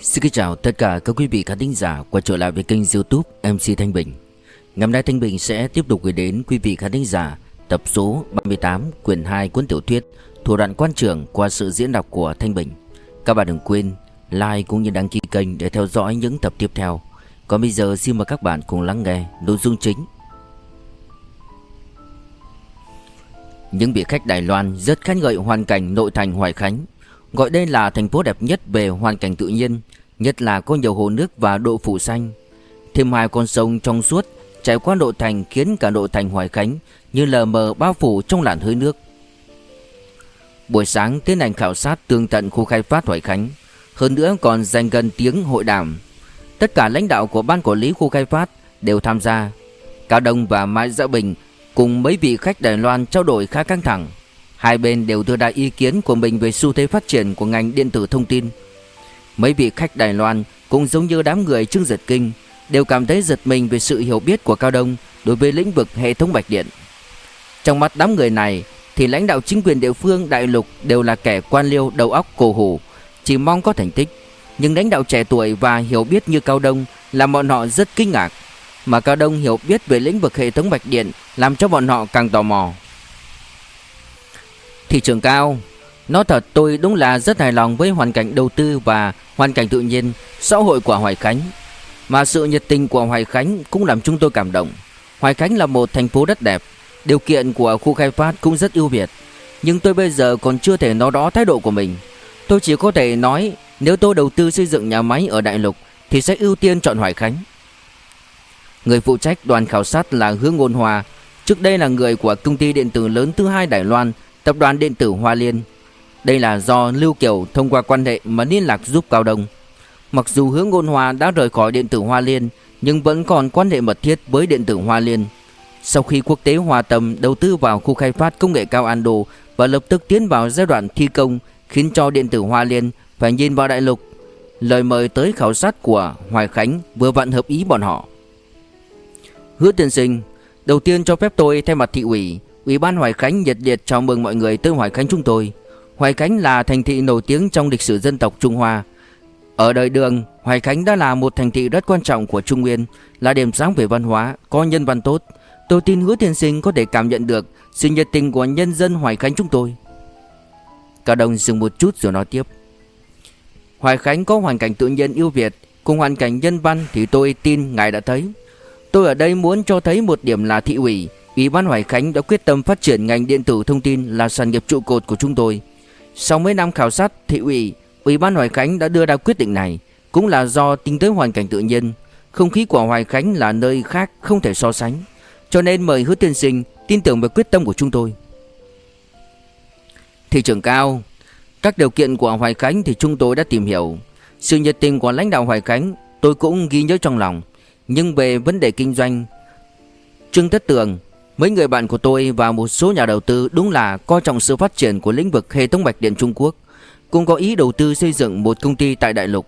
Xin kính chào tất cả các quý vị khán thính giả quay trở lại với kênh youtube MC Thanh Bình. Ngày hôm nay Thanh Bình sẽ tiếp tục gửi đến quý vị khán thính giả tập số 38 quyển 2 cuốn tiểu thuyết Thủ đoạn quan trường qua sự diễn đọc của Thanh Bình. Các bạn đừng quên like cũng như đăng ký kênh để theo dõi những tập tiếp theo. Còn bây giờ xin mời các bạn cùng lắng nghe nội dung chính. Những vị khách Đài Loan rất khen ngợi hoàn cảnh nội thành Hoài Khánh. Gọi đây là thành phố đẹp nhất về hoàn cảnh tự nhiên, Nhất là có nhiều hồ nước và độ phủ xanh. Thêm hai con sông trong suốt chảy qua nội thành khiến cả nội thành Hoài Khánh, Như lờ mờ bao phủ trong làn hơi nước. Buổi sáng, tiến hành khảo sát tường tận khu khai phát Hoài Khánh. Hơn nữa còn dành gần tiếng hội đàm. Tất cả lãnh đạo của ban quản lý khu khai phát đều tham gia. Cao Đông và Mai Dạ Bình cùng mấy vị khách Đài Loan trao đổi khá căng thẳng. Hai bên đều đưa ra ý kiến của mình về xu thế phát triển của ngành điện tử thông tin. Mấy vị khách Đài Loan cũng giống như đám người Trương Giật Kinh đều cảm thấy giật mình về sự hiểu biết của Cao Đông đối với lĩnh vực hệ thống bạch điện. Trong mắt đám người này thì lãnh đạo chính quyền địa phương đại lục đều là kẻ quan liêu đầu óc cổ hủ, chỉ mong có thành tích. Nhưng lãnh đạo trẻ tuổi và hiểu biết như Cao Đông làm bọn họ rất kinh ngạc. Mà Cao Đông hiểu biết về lĩnh vực hệ thống bạch điện làm cho bọn họ càng tò mò. Thị trường cao. Nói thật, tôi đúng là rất hài lòng với hoàn cảnh đầu tư và hoàn cảnh tự nhiên, xã hội của Hoài Khánh. Mà sự nhiệt tình của Hoài Khánh cũng làm chúng tôi cảm động. Hoài Khánh là một thành phố rất đẹp, Điều kiện của khu khai phát cũng rất ưu việt. Nhưng tôi bây giờ còn chưa thể nói rõ thái độ của mình. Tôi chỉ có thể nói, Nếu tôi đầu tư xây dựng nhà máy ở Đại Lục Thì sẽ ưu tiên chọn Hoài Khánh. Người phụ trách đoàn khảo sát là Hương Ngôn Hòa. Trước đây là người của công ty điện tử lớn thứ hai Đài Loan Tập đoàn điện tử Hoa Liên. Đây là do Lưu Kiều thông qua quan hệ mà liên lạc giúp Cao Đông. Mặc dù hướng ngôn hòa đã rời khỏi điện tử Hoa Liên, Nhưng vẫn còn quan hệ mật thiết với điện tử Hoa Liên. Sau khi quốc tế hòa tâm đầu tư vào khu khai phát công nghệ cao Ando Và lập tức tiến vào giai đoạn thi công, Khiến cho điện tử Hoa Liên phải nhìn vào đại lục. Lời mời tới khảo sát của Hoài Khánh vừa vặn hợp ý bọn họ. Hứa tiên sinh, Đầu tiên cho phép tôi thay mặt thị ủy Ủy ban Hoài Khánh nhiệt liệt chào mừng mọi người tới Hoài Khánh chúng tôi. Hoài Khánh là thành thị nổi tiếng trong lịch sử dân tộc Trung Hoa. Ở đời đường, Hoài Khánh đã là một thành thị rất quan trọng của Trung Nguyên, là điểm sáng về văn hóa, có nhân văn tốt. Tôi tin hứa Thiên sinh có thể cảm nhận được sự nhiệt tình của nhân dân Hoài Khánh chúng tôi. Cả đồng dừng một chút rồi nói tiếp. Hoài Khánh có hoàn cảnh tự nhiên yêu Việt, cùng hoàn cảnh nhân văn thì tôi tin ngài đã thấy. Tôi ở đây muốn cho thấy một điểm là thị ủy Ủy ban Hoài Khánh đã quyết tâm phát triển ngành điện tử thông tin là sản nghiệp trụ cột của chúng tôi. Sau mấy năm khảo sát, thị ủy, Ủy ban Hoài Khánh đã đưa ra quyết định này, cũng là do tính tới hoàn cảnh tự nhiên. Không khí của Hoài Khánh là nơi khác không thể so sánh, cho nên mời Hứa Tiên Sinh tin tưởng vào quyết tâm của chúng tôi. Thị trường cao, các điều kiện của Hoài Khánh thì chúng tôi đã tìm hiểu. Sự nhiệt tình của lãnh đạo Hoài Khánh tôi cũng ghi nhớ trong lòng. Nhưng về vấn đề kinh doanh, Trương Tất Tường Mấy người bạn của tôi và một số nhà đầu tư đúng là coi trọng sự phát triển của lĩnh vực hệ thống mạch điện Trung Quốc, cũng có ý đầu tư xây dựng một công ty tại đại lục.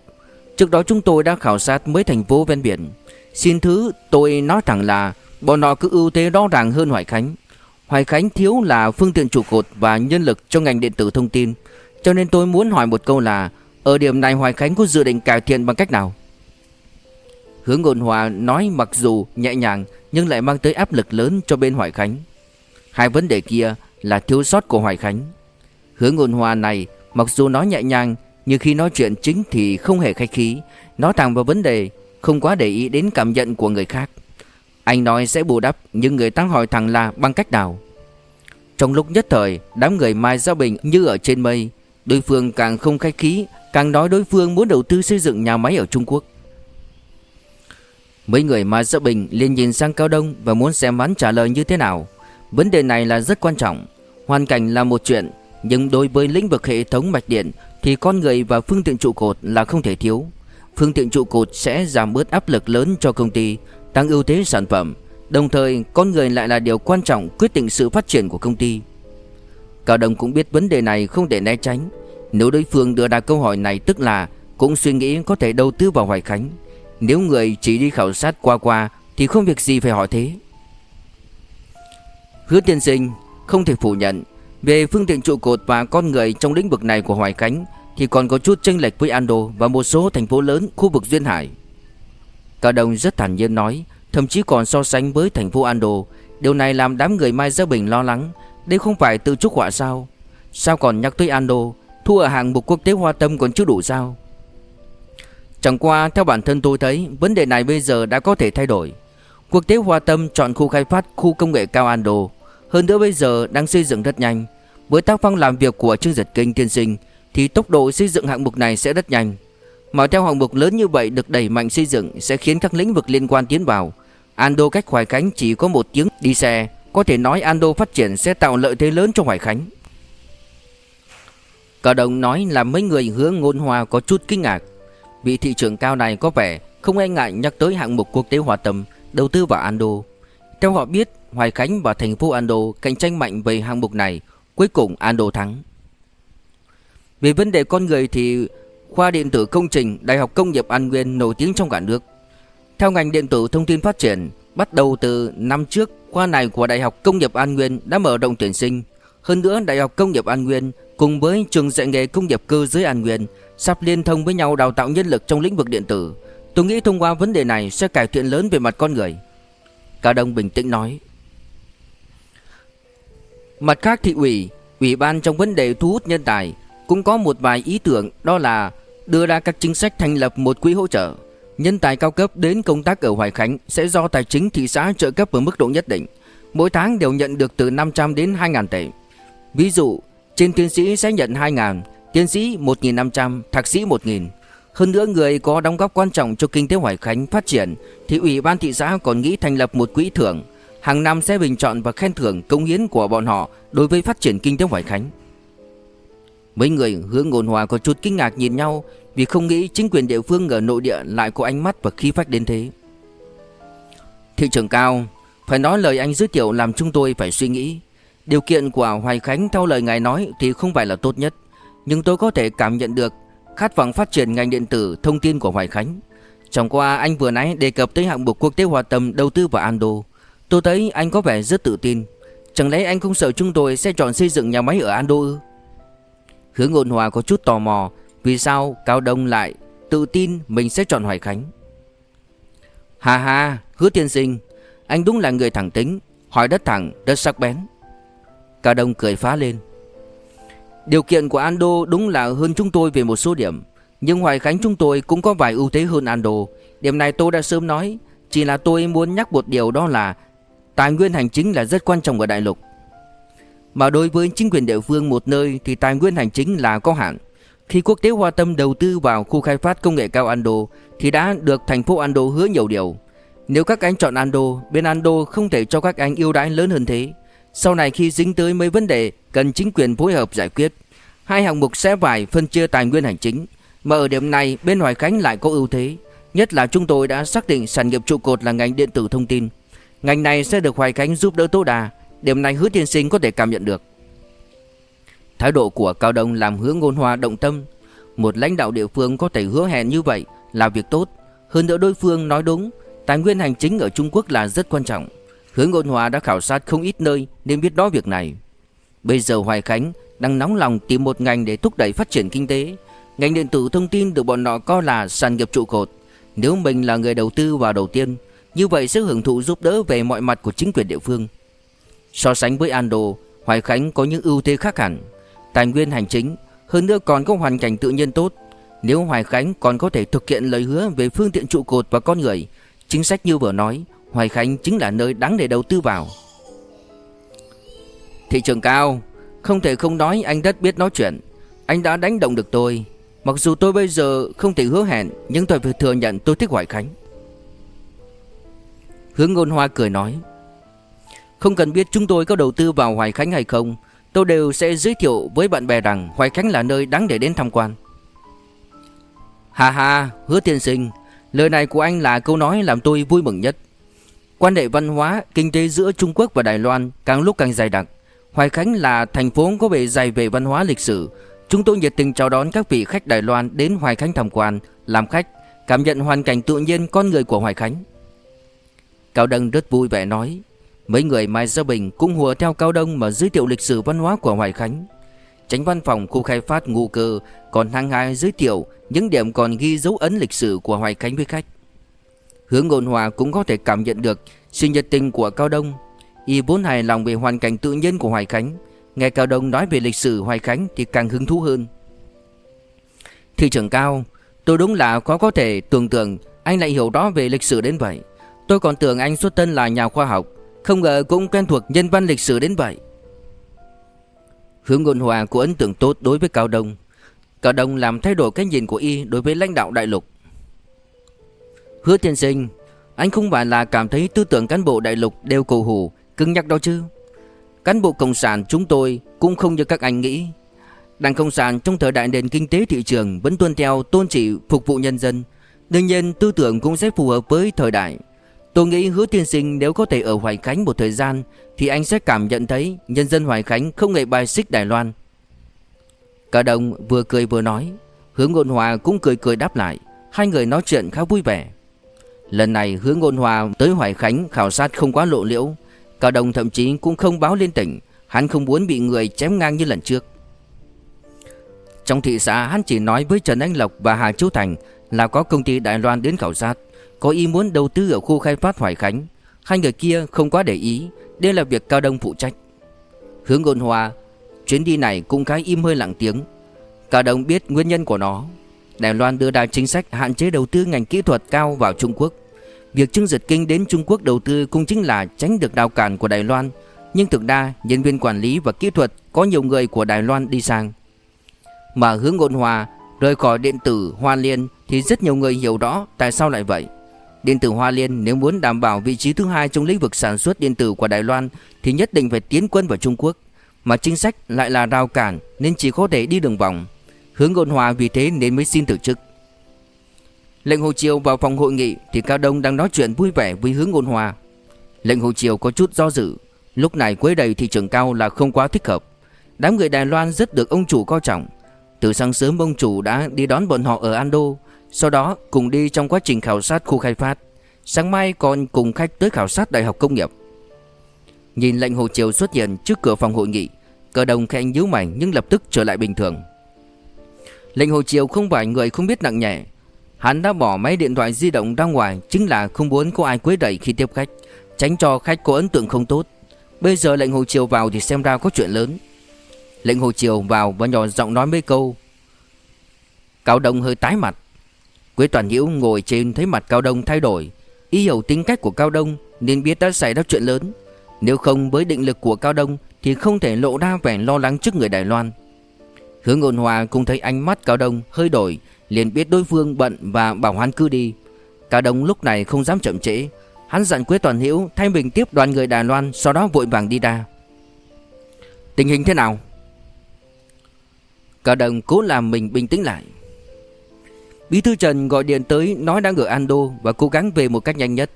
Trước đó chúng tôi đã khảo sát mấy thành phố ven biển. Xin thứ tôi nói thẳng là bọn họ cứ ưu thế rõ ràng hơn Hoài Khánh. Hoài Khánh thiếu là phương tiện trụ cột và nhân lực cho ngành điện tử thông tin. Cho nên tôi muốn hỏi một câu là ở điểm này Hoài Khánh có dự định cải thiện bằng cách nào? Hướng Ngôn Hòa nói mặc dù nhẹ nhàng nhưng lại mang tới áp lực lớn cho bên Hoài Khánh. Hai vấn đề kia là thiếu sót của Hoài Khánh. Hứa Ngôn Hòa này mặc dù nói nhẹ nhàng nhưng khi nói chuyện chính thì không hề khách khí, nói thẳng vào vấn đề, không quá để ý đến cảm nhận của người khác. Anh nói sẽ bù đắp nhưng người ta hỏi thẳng là bằng cách nào. Trong lúc nhất thời, đám người Mai Gia Bình như ở trên mây, đối phương càng không khách khí, càng nói đối phương muốn đầu tư xây dựng nhà máy ở Trung Quốc. Mấy người mà Dợ Bình liền nhìn sang Cao Đông và muốn xem hắn trả lời như thế nào. Vấn đề này là rất quan trọng. Hoàn cảnh là một chuyện, nhưng đối với lĩnh vực hệ thống mạch điện thì con người và phương tiện trụ cột là không thể thiếu. Phương tiện trụ cột sẽ giảm bớt áp lực lớn cho công ty, tăng ưu thế sản phẩm. Đồng thời, con người lại là điều quan trọng quyết định sự phát triển của công ty. Cao Đông cũng biết vấn đề này không thể né tránh. Nếu đối phương đưa ra câu hỏi này tức là cũng suy nghĩ có thể đầu tư vào Hoài Khánh. Nếu người chỉ đi khảo sát qua qua, Thì không việc gì phải hỏi thế. Hứa tiên sinh Không thể phủ nhận, Về phương tiện trụ cột và con người trong lĩnh vực này của Hoài Khánh, Thì còn có chút chênh lệch với Ando Và một số thành phố lớn khu vực Duyên Hải. Cao Đông rất thản nhiên nói, Thậm chí còn so sánh với thành phố Ando. Điều này làm đám người Mai Gia Bình lo lắng, Đây không phải tự chúc họa sao? Sao còn nhắc tới Ando, thu ở hạng mục quốc tế hoa tâm còn chưa đủ sao? Chẳng qua, theo bản thân tôi thấy, Vấn đề này bây giờ đã có thể thay đổi. Quốc tế Hoa Tâm chọn khu khai phát khu công nghệ cao Ando Hơn nữa bây giờ đang xây dựng rất nhanh. Với tác phong làm việc của Trương Giật Kinh tiên sinh, Thì tốc độ xây dựng hạng mục này sẽ rất nhanh. Mà theo hạng mục lớn như vậy được đẩy mạnh xây dựng Sẽ khiến các lĩnh vực liên quan tiến vào. Ando cách Hoài Khánh chỉ có một tiếng đi xe, Có thể nói Ando phát triển sẽ tạo lợi thế lớn cho Hoài Khánh. Cả Đồng nói là mấy người hướng ngôn hòa có chút kinh ngạc. Vị thị trưởng cao này có vẻ không e ngại nhắc tới hạng mục quốc tế hòa tâm đầu tư vào Ando. Theo họ biết, Hoài Khánh và thành phố Ando cạnh tranh mạnh về hạng mục này, cuối cùng Ando thắng. Về vấn đề con người thì khoa điện tử công trình Đại học Công nghiệp An Nguyên nổi tiếng trong cả nước. Theo ngành điện tử thông tin phát triển, bắt đầu từ năm trước, khoa này của Đại học Công nghiệp An Nguyên đã mở rộng tuyển sinh. Hơn nữa, Đại học Công nghiệp An Nguyên cùng với trường dạy nghề công nghiệp cơ giới An Nguyên sắp liên thông với nhau đào tạo nhân lực trong lĩnh vực điện tử. Tôi nghĩ thông qua vấn đề này sẽ cải thiện lớn về mặt con người. Cao Đông bình tĩnh nói. Mặt khác thị ủy, ủy ban trong vấn đề thu hút nhân tài cũng có một vài ý tưởng đó là đưa ra các chính sách thành lập một quỹ hỗ trợ. Nhân tài cao cấp đến công tác ở Hoài Khánh sẽ do tài chính thị xã trợ cấp ở mức độ nhất định. Mỗi tháng đều nhận được từ 500 đến 2.000 tệ. Ví dụ, trên tiến sĩ sẽ nhận 2.000, tiến sĩ 1.500, thạc sĩ 1.000. Hơn nữa người có đóng góp quan trọng cho kinh tế Hoài Khánh phát triển thì Ủy ban thị xã còn nghĩ thành lập một quỹ thưởng. Hàng năm sẽ bình chọn và khen thưởng công hiến của bọn họ đối với phát triển kinh tế Hoài Khánh. Mấy người hướng ngôn hòa có chút kinh ngạc nhìn nhau vì không nghĩ chính quyền địa phương ở nội địa lại có ánh mắt và khí phách đến thế. Thị trường cao, phải nói lời anh giới thiệu làm chúng tôi phải suy nghĩ. Điều kiện của Hoài Khánh theo lời ngài nói thì không phải là tốt nhất, nhưng tôi có thể cảm nhận được khát vọng phát triển ngành điện tử thông tin của Hoài Khánh. Trong qua anh vừa nãy đề cập tới hạng mục quốc tế hòa tâm đầu tư vào Ando. Tôi thấy anh có vẻ rất tự tin. Chẳng lẽ anh không sợ chúng tôi sẽ chọn xây dựng nhà máy ở Ando ư? Hướng ngôn hòa có chút tò mò vì sao Cao Đông lại tự tin mình sẽ chọn Hoài Khánh. Hà hà, hứa tiên sinh, anh đúng là người thẳng tính, hỏi đất thẳng, đất sắc bén. Cao Đông cười phá lên. Điều kiện của Ando đúng là hơn chúng tôi về một số điểm, Nhưng Hoài Khánh chúng tôi cũng có vài ưu thế hơn Ando. Điểm này tôi đã sớm nói, Chỉ là tôi muốn nhắc một điều đó là Tài nguyên hành chính là rất quan trọng ở đại lục. Mà đối với chính quyền địa phương một nơi Thì tài nguyên hành chính là có hạn. Khi quốc tế Hoa Tâm đầu tư vào khu khai phát công nghệ cao Ando Thì đã được thành phố Ando hứa nhiều điều. Nếu các anh chọn Ando, Bên Ando không thể cho các anh ưu đãi lớn hơn thế sau này khi dính tới mấy vấn đề cần chính quyền phối hợp giải quyết, hai hạng mục sẽ phải phân chia tài nguyên hành chính, mà ở điểm này bên Hoài Khánh lại có ưu thế, nhất là chúng tôi đã xác định sản nghiệp trụ cột là ngành điện tử thông tin. Ngành này sẽ được Hoài Khánh giúp đỡ tối đa, điểm này Hứa Thiên Sinh có thể cảm nhận được. Thái độ của Cao Đông làm Hứa Ngôn Hoa động tâm, một lãnh đạo địa phương có thể hứa hẹn như vậy là việc tốt, hơn nữa đối phương nói đúng, tài nguyên hành chính ở Trung Quốc là rất quan trọng. Hướng Ngôn Hòa đã khảo sát không ít nơi nên biết đó việc này. Bây giờ Hoài Khánh đang nóng lòng tìm một ngành để thúc đẩy phát triển kinh tế. Ngành điện tử thông tin được bọn họ coi là sản nghiệp trụ cột. Nếu mình là người đầu tư vào đầu tiên, như vậy sẽ hưởng thụ giúp đỡ về mọi mặt của chính quyền địa phương. So sánh với Ando, Hoài Khánh có những ưu thế khác hẳn. Tài nguyên hành chính, hơn nữa còn có hoàn cảnh tự nhiên tốt. Nếu Hoài Khánh còn có thể thực hiện lời hứa về phương tiện trụ cột và con người, chính sách như vừa nói, Hoài Khánh chính là nơi đáng để đầu tư vào. Thị trường cao Không thể không nói anh rất biết nói chuyện. Anh đã đánh động được tôi. Mặc dù tôi bây giờ không thể hứa hẹn Nhưng tôi phải thừa nhận tôi thích Hoài Khánh. Hướng ngôn hoa cười nói Không cần biết chúng tôi có đầu tư vào Hoài Khánh hay không Tôi đều sẽ giới thiệu với bạn bè rằng Hoài Khánh là nơi đáng để đến tham quan. Hà hà, hứa tiên sinh Lời này của anh là câu nói làm tôi vui mừng nhất. Quan hệ văn hóa, kinh tế giữa Trung Quốc và Đài Loan càng lúc càng dày đặc. Hoài Khánh là thành phố có bề dày về văn hóa lịch sử. Chúng tôi nhiệt tình chào đón các vị khách Đài Loan đến Hoài Khánh tham quan, làm khách, cảm nhận hoàn cảnh tự nhiên con người của Hoài Khánh. Cao Đông rất vui vẻ nói, mấy người Mai Gia Bình cũng hùa theo Cao Đông mà giới thiệu lịch sử văn hóa của Hoài Khánh. Tránh văn phòng khu khai phát ngụ cơ Còn hăng hai giới thiệu Những điểm còn ghi dấu ấn lịch sử của Hoài Khánh với khách Hướng ngôn hòa cũng có thể cảm nhận được Sự nhiệt tình của Cao Đông. Y vốn hài lòng về hoàn cảnh tự nhiên của Hoài Khánh. Nghe Cao Đông nói về lịch sử Hoài Khánh Thì càng hứng thú hơn. Thị trưởng Cao, Tôi đúng là có có thể tưởng tượng Anh lại hiểu rõ về lịch sử đến vậy. Tôi còn tưởng anh xuất thân là nhà khoa học, Không ngờ cũng quen thuộc nhân văn lịch sử đến vậy. Hướng ngôn hòa có ấn tượng tốt đối với Cao Đông. Cao Đông làm thay đổi cái nhìn của y đối với lãnh đạo đại lục. Hứa tiên sinh, Anh không phải là cảm thấy tư tưởng cán bộ đại lục đều cầu hủ, Cứng nhắc đó chứ. Cán bộ cộng sản chúng tôi cũng không như các anh nghĩ. Đảng Cộng sản trong thời đại nền kinh tế thị trường vẫn tuân theo tôn trị phục vụ nhân dân. Đương nhiên, tư tưởng cũng sẽ phù hợp với thời đại. Tôi nghĩ hứa tiên sinh nếu có thể ở Hoài Khánh một thời gian, Thì anh sẽ cảm nhận thấy nhân dân Hoài Khánh không hề bài xích Đài Loan. Cả đồng vừa cười vừa nói, Hướng ngôn hòa cũng cười cười đáp lại. Hai người nói chuyện khá vui vẻ. Lần này hướng ngôn hòa tới Hoài Khánh khảo sát không quá lộ liễu. Cao đồng thậm chí cũng không báo lên tỉnh. Hắn không muốn bị người chém ngang như lần trước. Trong thị xã, hắn chỉ nói với Trần Anh Lộc và Hà Châu Thành Là có công ty Đài Loan đến khảo sát, có ý muốn đầu tư ở khu khai phát Hoài Khánh. Hai người kia không quá để ý, Đây là việc Cao Đông phụ trách. Hướng ngôn hòa, Chuyến đi này cũng khá im hơi lặng tiếng. Cao Đông biết nguyên nhân của nó. Đài Loan đưa ra chính sách hạn chế đầu tư ngành kỹ thuật cao vào Trung Quốc. Việc Trương Dật Kinh đến Trung Quốc đầu tư cũng chính là tránh được đào cản của Đài Loan Nhưng thực ra nhân viên quản lý và kỹ thuật có nhiều người của Đài Loan đi sang. Mà hướng ngôn hòa rời khỏi điện tử Hoa Liên thì rất nhiều người hiểu rõ tại sao lại vậy. Điện tử Hoa Liên nếu muốn đảm bảo vị trí thứ hai trong lĩnh vực sản xuất điện tử của Đài Loan thì nhất định phải tiến quân vào Trung Quốc, mà chính sách lại là rào cản nên chỉ có thể đi đường vòng. Hướng Ngôn Hòa vì thế nên mới xin từ chức. Lệnh Hồ Triều vào phòng hội nghị thì Cao Đông đang nói chuyện vui vẻ với Hướng Ngôn Hòa. Lệnh Hồ Triều có chút do dự, lúc này quấy đầy thị trường cao là không quá thích hợp. Đám người Đài Loan rất được ông chủ coi trọng. Từ sáng sớm ông chủ đã đi đón bọn họ ở Ando, sau đó cùng đi trong quá trình khảo sát khu khai phát Sáng mai còn cùng khách tới khảo sát đại học công nghiệp Nhìn lệnh Hồ Triều xuất hiện trước cửa phòng hội nghị Cờ đồng khẽ nhíu mày nhưng lập tức trở lại bình thường Lệnh Hồ Triều không phải người không biết nặng nhẹ. Hắn đã bỏ máy điện thoại di động ra ngoài, Chính là không muốn có ai quấy rầy khi tiếp khách, Tránh cho khách có ấn tượng không tốt. Bây giờ lệnh Hồ Triều vào thì xem ra có chuyện lớn. Lệnh Hồ Triều vào và nhỏ giọng nói mấy câu. Cao Đông hơi tái mặt. Quế Toàn Hiễu ngồi trên thấy mặt Cao Đông thay đổi. Ý hiểu tính cách của Cao Đông Nên biết đã xảy ra chuyện lớn. Nếu không, với định lực của Cao Đông Thì không thể lộ ra vẻ lo lắng trước người Đài Loan. Hướng ôn hòa cũng thấy ánh mắt Cao Đông hơi đổi, liền biết đối phương bận và bảo hắn cứ đi Cao Đông lúc này không dám chậm trễ, Hắn dặn Quế Toàn Hiễu thay mình tiếp đoàn người Đài Loan, Sau đó vội vàng đi ra Tình hình thế nào? Cao Đông cố làm mình bình tĩnh lại Bí thư Trần gọi điện tới nói đang ở Ando và cố gắng về một cách nhanh nhất.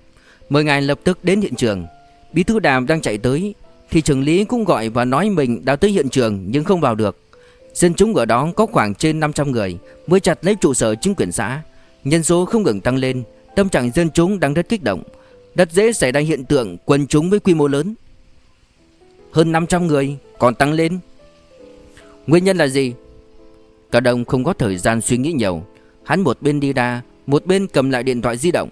Mời ngài lập tức đến hiện trường. Bí thư Đàm đang chạy tới, thì trưởng lý cũng gọi và nói mình đã tới hiện trường nhưng không vào được. Dân chúng ở đó có khoảng trên 500 người mới chặt lấy trụ sở chính quyền xã. Nhân số không ngừng tăng lên, tâm trạng dân chúng đang rất kích động. Rất dễ xảy ra hiện tượng quần chúng với quy mô lớn. Hơn 500 người còn tăng lên. Nguyên nhân là gì? Cả đồng không có thời gian suy nghĩ nhiều Hắn một bên đi ra Một bên cầm lại điện thoại di động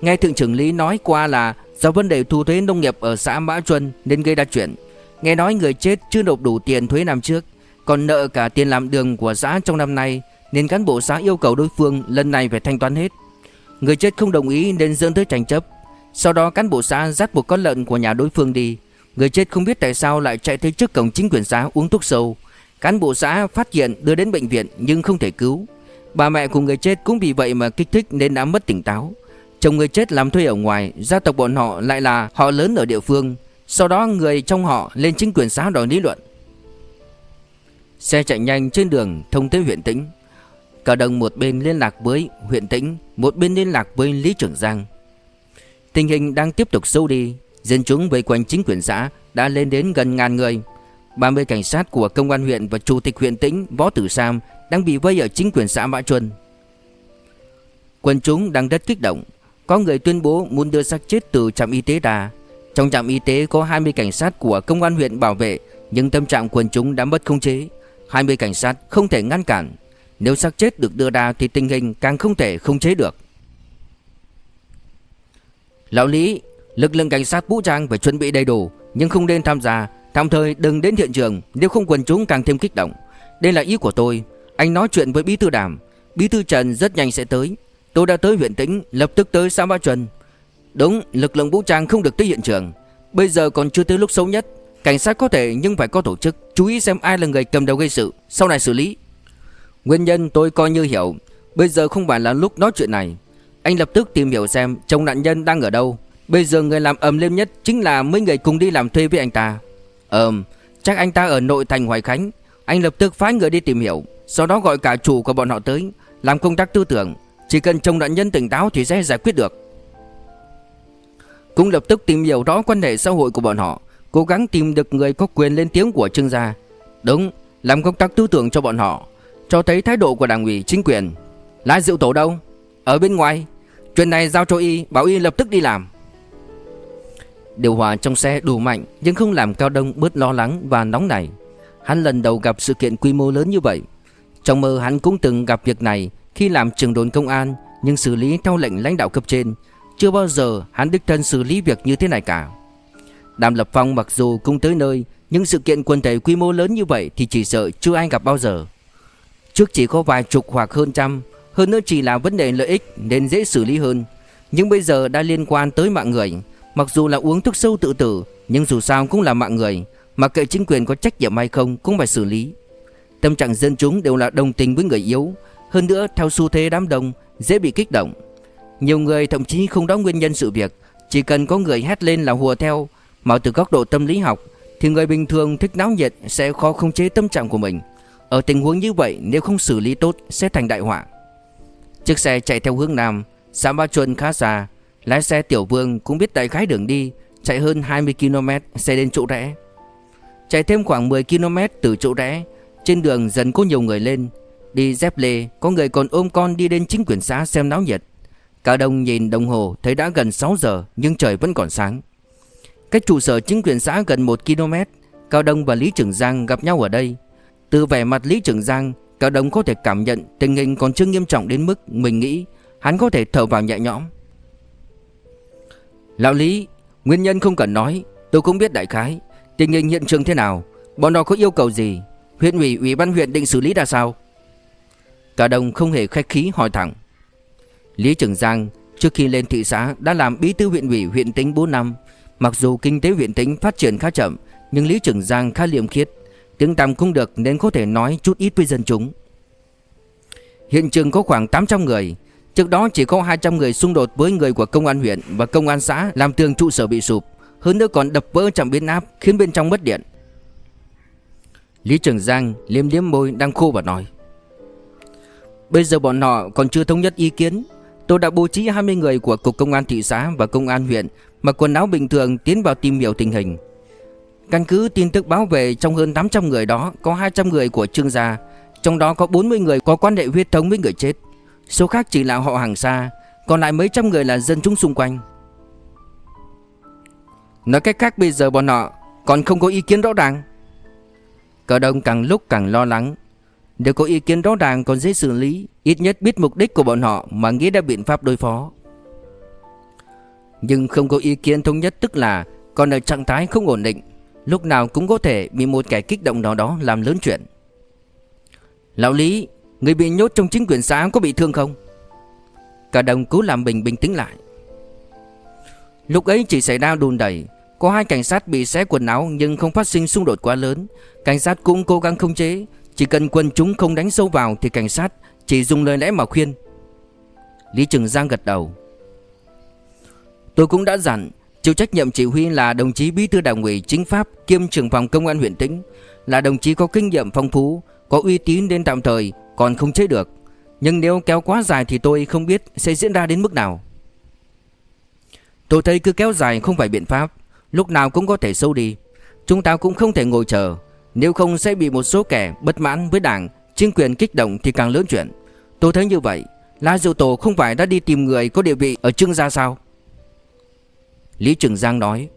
Nghe thượng trưởng lý nói qua là Do vấn đề thu thuế nông nghiệp ở xã Mã Chuân Nên gây ra chuyện Nghe nói người chết chưa nộp đủ tiền thuế năm trước, Còn nợ cả tiền làm đường của xã trong năm nay, Nên cán bộ xã yêu cầu đối phương Lần này phải thanh toán hết. Người chết không đồng ý nên dẫn tới tranh chấp. Sau đó cán bộ xã dắt một con lợn của nhà đối phương đi. Người chết không biết tại sao lại chạy tới trước cổng chính quyền xã uống thuốc sâu. Cán bộ xã phát hiện đưa đến bệnh viện nhưng không thể cứu. Bà mẹ của người chết cũng vì vậy mà kích thích nên đã mất tỉnh táo. Chồng người chết làm thuê ở ngoài, Gia tộc bọn họ lại là họ lớn ở địa phương. Sau đó người trong họ lên chính quyền xã đòi lý luận. Xe chạy nhanh trên đường thông tới huyện Tĩnh. Cả đồng một bên liên lạc với huyện Tĩnh Một bên liên lạc với Lý Trưởng Giang. Tình hình đang tiếp tục sâu đi. Dân chúng vây quanh chính quyền xã đã lên đến gần ngàn người. 30 cảnh sát của công an huyện và chủ tịch huyện Tĩnh Võ Tử Sam đang bị vây ở chính quyền xã Mã Chuân. Quân chúng đang rất kích động, có người tuyên bố muốn đưa xác chết từ trạm y tế ra. Trong trạm y tế có 20 cảnh sát của công an huyện bảo vệ, Nhưng tâm trạng quần chúng đã mất khống chế. 20 cảnh sát không thể ngăn cản. Nếu xác chết được đưa ra thì tình hình càng không thể khống chế được. Lão Lý Lực lượng cảnh sát vũ trang phải chuẩn bị đầy đủ Nhưng không nên tham gia. Tạm thời đừng đến hiện trường Nếu không quần chúng càng thêm kích động. Đây là ý của tôi. Anh nói chuyện với Bí Thư Đàm Bí Thư Trần rất nhanh sẽ tới. Tôi đã tới huyện Tĩnh Lập tức tới xã Ba trần. Đúng, lực lượng vũ trang không được tới hiện trường. Bây giờ còn chưa tới lúc xấu nhất. Cảnh sát có thể nhưng phải có tổ chức, Chú ý xem ai là người cầm đầu gây sự, Sau này xử lý. Nguyên nhân tôi coi như hiểu. Bây giờ không phải là lúc nói chuyện này. Anh lập tức tìm hiểu xem chồng nạn nhân đang ở đâu. Bây giờ người làm ầm lên nhất Chính là mấy người cùng đi làm thuê với anh ta. Ờm, chắc anh ta ở nội thành Hoài Khánh. Anh lập tức phái người đi tìm hiểu, Sau đó gọi cả chủ của bọn họ tới, Làm công tác tư tưởng. Chỉ cần chồng nạn nhân tỉnh táo thì sẽ giải quyết được. Cũng lập tức tìm hiểu rõ quan hệ xã hội của bọn họ, Cố gắng tìm được người có quyền lên tiếng của Trương gia. Đúng, Làm công tác tư tưởng cho bọn họ, Cho thấy thái độ của đảng ủy, chính quyền. Lái diệu tổ đâu? Ở bên ngoài. Chuyện này giao cho y, Bảo y lập tức đi làm. Điều hòa trong xe đủ mạnh, Nhưng không làm Cao Đông bớt lo lắng và nóng nảy. Hắn lần đầu gặp sự kiện quy mô lớn như vậy. Trong mơ hắn cũng từng gặp việc này Khi làm trường đồn công an, Nhưng xử lý theo lệnh lãnh đạo cấp trên. Chưa bao giờ hắn đích thân xử lý việc như thế này cả. Đàm Lập Phong mặc dù cũng tới nơi, Nhưng sự kiện quân thể quy mô lớn như vậy Thì chỉ sợ chưa ai gặp bao giờ. Trước chỉ có vài chục hoặc hơn trăm, Hơn nữa chỉ là vấn đề lợi ích Nên dễ xử lý hơn. Nhưng bây giờ đã liên quan tới mạng người, Mặc dù là uống thuốc sâu tự tử, Nhưng dù sao cũng là mạng người Mặc kệ chính quyền có trách nhiệm hay không Cũng phải xử lý. Tâm trạng dân chúng đều là đồng tình với người yếu, Hơn nữa theo xu thế đám đông, Dễ bị kích động. Nhiều người thậm chí không rõ nguyên nhân sự việc. Chỉ cần có người hét lên là hùa theo. Mà từ góc độ tâm lý học, Thì người bình thường thích náo nhiệt Sẽ khó khống chế tâm trạng của mình. Ở tình huống như vậy, nếu không xử lý tốt, Sẽ thành đại họa. Chiếc xe chạy theo hướng Nam, Xã Ba Chuân khá xa. Lái xe Tiểu Vương cũng biết đại khái đường đi, Chạy hơn 20 km xe đến chỗ rẽ. Chạy thêm khoảng 10 km từ chỗ rẽ, Trên đường dần có nhiều người lên. Đi dép lê, Có người còn ôm con đi đến chính quyền xã xem náo nhiệt. Cả Đông nhìn đồng hồ, Thấy đã gần 6 giờ, Nhưng trời vẫn còn sáng. Cách trụ sở chính quyền xã gần 1 km Cao Đông và Lý Trường Giang gặp nhau ở đây. Từ vẻ mặt Lý Trường Giang, Cao Đông có thể cảm nhận tình hình còn chưa nghiêm trọng đến mức Mình nghĩ hắn có thể thở vào nhẹ nhõm. Lão Lý, Nguyên nhân không cần nói, Tôi cũng biết đại khái, Tình hình hiện trường thế nào, Bọn nó có yêu cầu gì, Huyện ủy ủy ban huyện định xử lý ra sao? Cao Đông không hề khách khí hỏi thẳng. Lý Trường Giang Trước khi lên thị xã đã làm bí thư huyện ủy huyện tính 4 năm. Mặc dù kinh tế huyện tính phát triển khá chậm Nhưng Lý Trường Giang khá liêm khiết. Tiếng tăm cũng được nên có thể nói chút ít với dân chúng. Hiện trường có khoảng 800 người. Trước đó chỉ có 200 người xung đột với người của công an huyện và công an xã làm tường trụ sở bị sụp, hơn nữa còn đập vỡ trạm biến áp khiến bên trong mất điện. Lý Trường Giang liếm liếm môi đang khô và nói: Bây giờ bọn họ còn chưa thống nhất ý kiến, tôi đã bố trí 20 người của cục công an thị xã và công an huyện mặc quần áo bình thường tiến vào tìm hiểu tình hình. Căn cứ tin tức báo về trong hơn 800 người đó có 200 người của Trương gia, trong đó có 40 người có quan hệ huyết thống với người chết. Số khác chỉ là họ hàng xa Còn lại mấy trăm người là dân chúng xung quanh Nói cách khác bây giờ bọn họ Còn không có ý kiến rõ ràng Cờ đông càng lúc càng lo lắng nếu có ý kiến rõ ràng còn dễ xử lý, Ít nhất biết mục đích của bọn họ Mà nghĩ ra biện pháp đối phó. Nhưng không có ý kiến thống nhất Tức là còn ở trạng thái không ổn định, Lúc nào cũng có thể bị một kẻ kích động nào đó làm lớn chuyện. Lão Lý, Người bị nhốt trong chính quyền xã có bị thương không? Cả đồng cứ làm bình bình tĩnh lại. Lúc ấy chỉ xảy ra đùn đẩy, Có hai cảnh sát bị xé quần áo Nhưng không phát sinh xung đột quá lớn, Cảnh sát cũng cố gắng không chế chỉ cần quân chúng không đánh sâu vào Thì cảnh sát chỉ dùng lời lẽ mà khuyên. Lý Trường Giang gật đầu. Tôi cũng đã dặn, Chịu trách nhiệm chỉ huy là đồng chí bí thư đảng ủy chính pháp Kiêm trưởng phòng công an huyện Tĩnh, Là đồng chí có kinh nghiệm phong phú, Có uy tín nên tạm thời, còn không chế được. Nhưng nếu kéo quá dài thì tôi không biết sẽ diễn ra đến mức nào. Tôi thấy cứ kéo dài không phải biện pháp, Lúc nào cũng có thể sâu đi. Chúng ta cũng không thể ngồi chờ. Nếu không sẽ bị một số kẻ bất mãn với đảng, Chính quyền kích động thì càng lớn chuyện. Tôi thấy như vậy, La Diệu Tổ không phải đã đi tìm người có địa vị ở Trương Gia sao? Lý Trường Giang nói.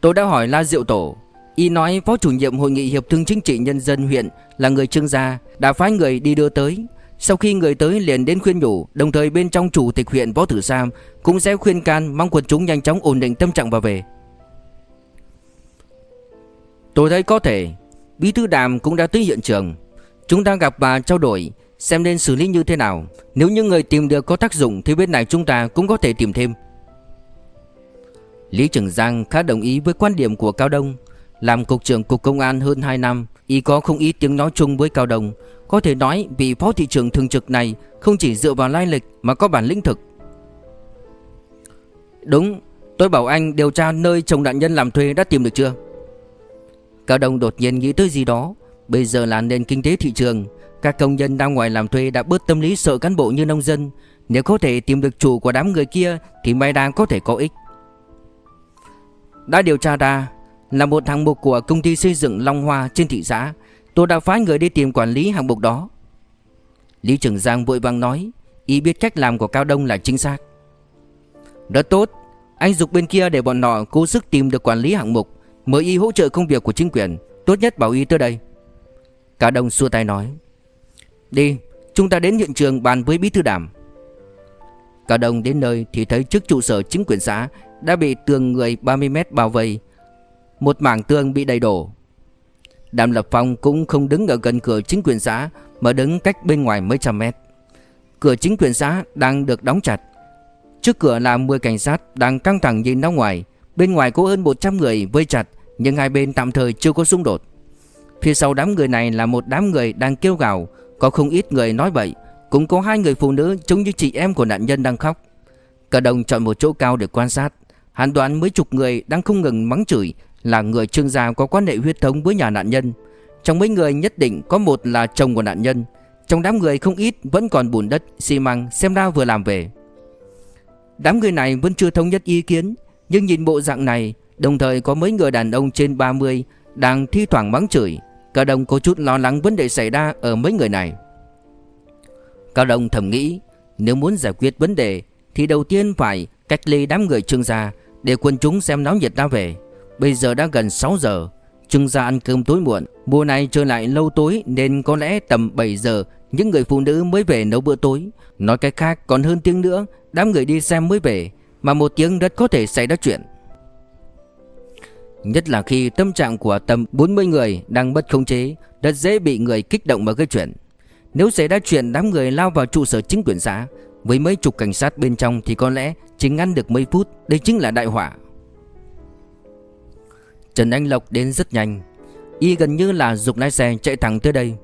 Tôi đã hỏi La Diệu Tổ, Y nói phó chủ nhiệm hội nghị hiệp thương chính trị nhân dân huyện là người trương gia, Đã phái người đi đưa tới. Sau khi người tới liền đến khuyên nhủ, Đồng thời bên trong chủ tịch huyện Võ Tử Sam Cũng sẽ khuyên can mong quần chúng nhanh chóng ổn định tâm trạng và về. Tôi thấy có thể. Bí thư đàm cũng đã tới hiện trường. Chúng ta gặp và trao đổi Xem nên xử lý như thế nào. Nếu như người tìm được có tác dụng Thì bên này chúng ta cũng có thể tìm thêm. Lý Trường Giang khá đồng ý với quan điểm của Cao Đông. Làm cục trưởng cục công an hơn 2 năm, Y có không ít tiếng nói chung với Cao Đông. Có thể nói vị phó thị trưởng thường trực này Không chỉ dựa vào lai lịch mà có bản lĩnh thực. Đúng, Tôi bảo anh điều tra nơi chồng nạn nhân làm thuê đã tìm được chưa? Cao Đông đột nhiên nghĩ tới gì đó. Bây giờ là nền kinh tế thị trường. Các công nhân đang ngoài làm thuê đã bớt tâm lý sợ cán bộ như nông dân. Nếu có thể tìm được chủ của đám người kia Thì may đang có thể có ích. Đã điều tra ra, Là một hạng mục của công ty xây dựng Long Hoa trên thị xã. Tôi đã phái người đi tìm quản lý hạng mục đó. Lý Trường Giang vội vàng nói y biết cách làm của Cao Đông là chính xác. Rất tốt. Anh dục bên kia để bọn nọ cố sức tìm được quản lý hạng mục. Mời y hỗ trợ công việc của chính quyền. Tốt nhất bảo y tới đây. Cả đồng xua tay nói. Đi, chúng ta đến hiện trường bàn với bí thư đàm Cả đồng đến nơi thì thấy trước trụ sở chính quyền xã Đã bị tường người 30 mét bao vây. Một mảng tường bị đầy đổ. Đàm Lập Phong cũng không đứng ở gần cửa chính quyền xã, Mà đứng cách bên ngoài mấy trăm mét. Cửa chính quyền xã đang được đóng chặt. Trước cửa là 10 cảnh sát đang căng thẳng nhìn ra ngoài. Bên ngoài có hơn 100 người vây chặt Nhưng hai bên tạm thời chưa có xung đột. Phía sau đám người này là một đám người đang kêu gào Có không ít người nói vậy. Cũng có hai người phụ nữ giống như chị em của nạn nhân đang khóc. Cả đồng chọn một chỗ cao để quan sát. Hàn đoán mấy chục người đang không ngừng mắng chửi Là người trương gia có quan hệ huyết thống với nhà nạn nhân. Trong mấy người nhất định có một là chồng của nạn nhân. Trong đám người không ít vẫn còn bùn đất, xi măng xem ra vừa làm về. Đám người này vẫn chưa thống nhất ý kiến. Nhưng nhìn bộ dạng này, Đồng thời có mấy người đàn ông trên 30 Đang thi thoảng mắng chửi. Cao đồng có chút lo lắng vấn đề xảy ra ở mấy người này. Cao đồng thầm nghĩ, Nếu muốn giải quyết vấn đề, Thì đầu tiên phải cách ly đám người trương gia Để quân chúng xem náo nhiệt ra về. Bây giờ đã gần 6 giờ, Trương gia ăn cơm tối muộn. Mùa này trở lại lâu tối Nên có lẽ tầm 7 giờ, Những người phụ nữ mới về nấu bữa tối. Nói cách khác, còn hơn tiếng nữa, Đám người đi xem mới về. Mà một tiếng rất có thể xảy ra chuyện. Nhất là khi tâm trạng của tầm 40 người đang bất khống chế, Rất dễ bị người kích động mà gây chuyện. Nếu xảy ra chuyện, đám người lao vào trụ sở chính quyền xã, Với mấy chục cảnh sát bên trong thì có lẽ chỉ ngăn được mấy phút, Đây chính là đại họa. Trần Anh Lộc đến rất nhanh. Y gần như là dục lái xe chạy thẳng tới đây.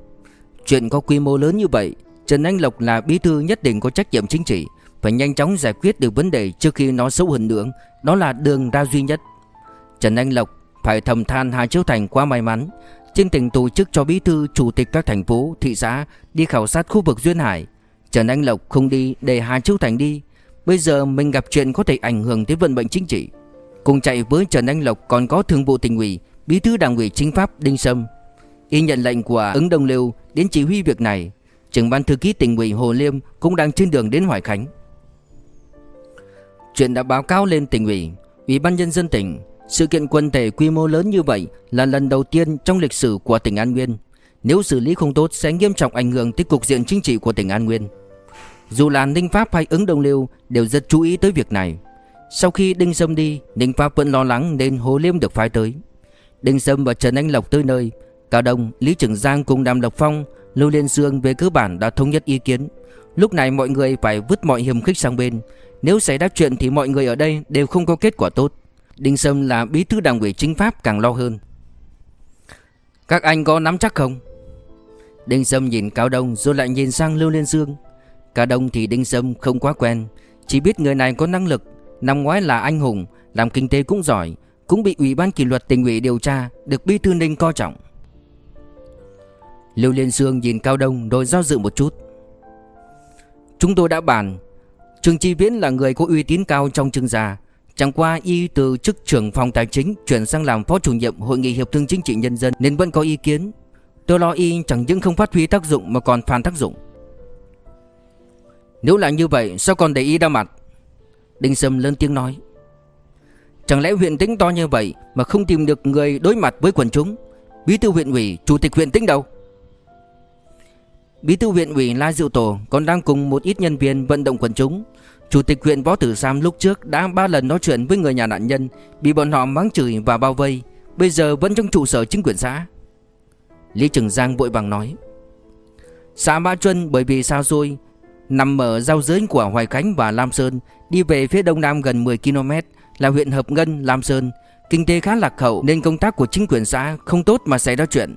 Chuyện có quy mô lớn như vậy, Trần Anh Lộc là bí thư nhất định có trách nhiệm chính trị. Phải nhanh chóng giải quyết được vấn đề trước khi nó xấu hơn nữa. Đó là đường ra duy nhất. Trần Anh Lộc phải thầm than Hà Chiếu Thành quá may mắn. Trên tỉnh tổ chức cho bí thư chủ tịch các thành phố, thị xã đi khảo sát khu vực Duyên Hải. Trần Anh Lộc không đi để Hà Chiếu Thành đi. Bây giờ mình gặp chuyện có thể ảnh hưởng tới vận mệnh chính trị. Cùng chạy với Trần Anh Lộc còn có thường vụ tỉnh ủy Bí thư đảng ủy chính pháp Đinh Sâm. Y nhận lệnh của ứng đồng liêu đến chỉ huy việc này. Trưởng ban thư ký tỉnh ủy Hồ Liêm cũng đang trên đường đến Hoài Khánh. Chuyện đã báo cáo lên tỉnh ủy Ủy ban nhân dân tỉnh sự kiện quân thể quy mô lớn như vậy là lần đầu tiên trong lịch sử của tỉnh An Nguyên. Nếu xử lý không tốt sẽ nghiêm trọng ảnh hưởng tới cục diện chính trị của tỉnh An Nguyên. Dù là Ninh Pháp hay ứng đồng liêu đều rất chú ý tới việc này. Sau khi Đinh Sâm đi, Ninh Pháp vẫn lo lắng nên Hồ Liêm được phái tới. Đinh Sâm và Trần Anh Lộc tới nơi. Cao Đông, Lý Trường Giang cùng Đàm Lộc Phong, Lưu Liên Dương về cơ bản đã thống nhất ý kiến. Lúc này mọi người phải vứt mọi hiểm khích sang bên. Nếu xảy ra chuyện thì mọi người ở đây đều không có kết quả tốt. Đinh Sâm là bí thư đảng ủy chính pháp càng lo hơn Các anh có nắm chắc không? Đinh Sâm nhìn Cao Đông rồi lại nhìn sang Lưu Liên Dương Cao Đông thì Đinh Sâm không quá quen, Chỉ biết người này có năng lực, Năm ngoái là anh hùng, Làm kinh tế cũng giỏi, Cũng bị Ủy ban kỷ luật tỉnh ủy điều tra, Được bí thư Ninh coi trọng Lưu Liên Dương nhìn Cao Đông rồi do dự một chút Chúng tôi đã bàn Trương Chi Viễn là người có uy tín cao trong trương gia Chẳng qua y từ chức trưởng phòng tài chính chuyển sang làm phó chủ nhiệm hội nghị hiệp thương chính trị nhân dân nên vẫn có ý kiến. Tôi lo y chẳng những không phát huy tác dụng mà còn phản tác dụng. Nếu là như vậy sao còn để y đa mặt? Đinh Sâm lên tiếng nói. Chẳng lẽ huyện tính to như vậy Mà không tìm được người đối mặt với quần chúng Bí thư huyện ủy, chủ tịch huyện tính đâu Bí thư huyện ủy La Diệu Tổ còn đang cùng một ít nhân viên vận động quần chúng. Chủ tịch huyện Võ Tử Sam lúc trước đã ba lần nói chuyện với người nhà nạn nhân Bị bọn họ mắng chửi và bao vây. Bây giờ vẫn trong trụ sở chính quyền xã. Lý Trường Giang vội vàng nói Xã Ba Chuân bởi vì sao xôi Nằm ở giao giới của Hoài Khánh và Lam Sơn Đi về phía đông nam gần 10 km Là huyện Hợp Ngân, Lam Sơn. Kinh tế khá lạc hậu nên công tác của chính quyền xã không tốt mà xảy ra chuyện.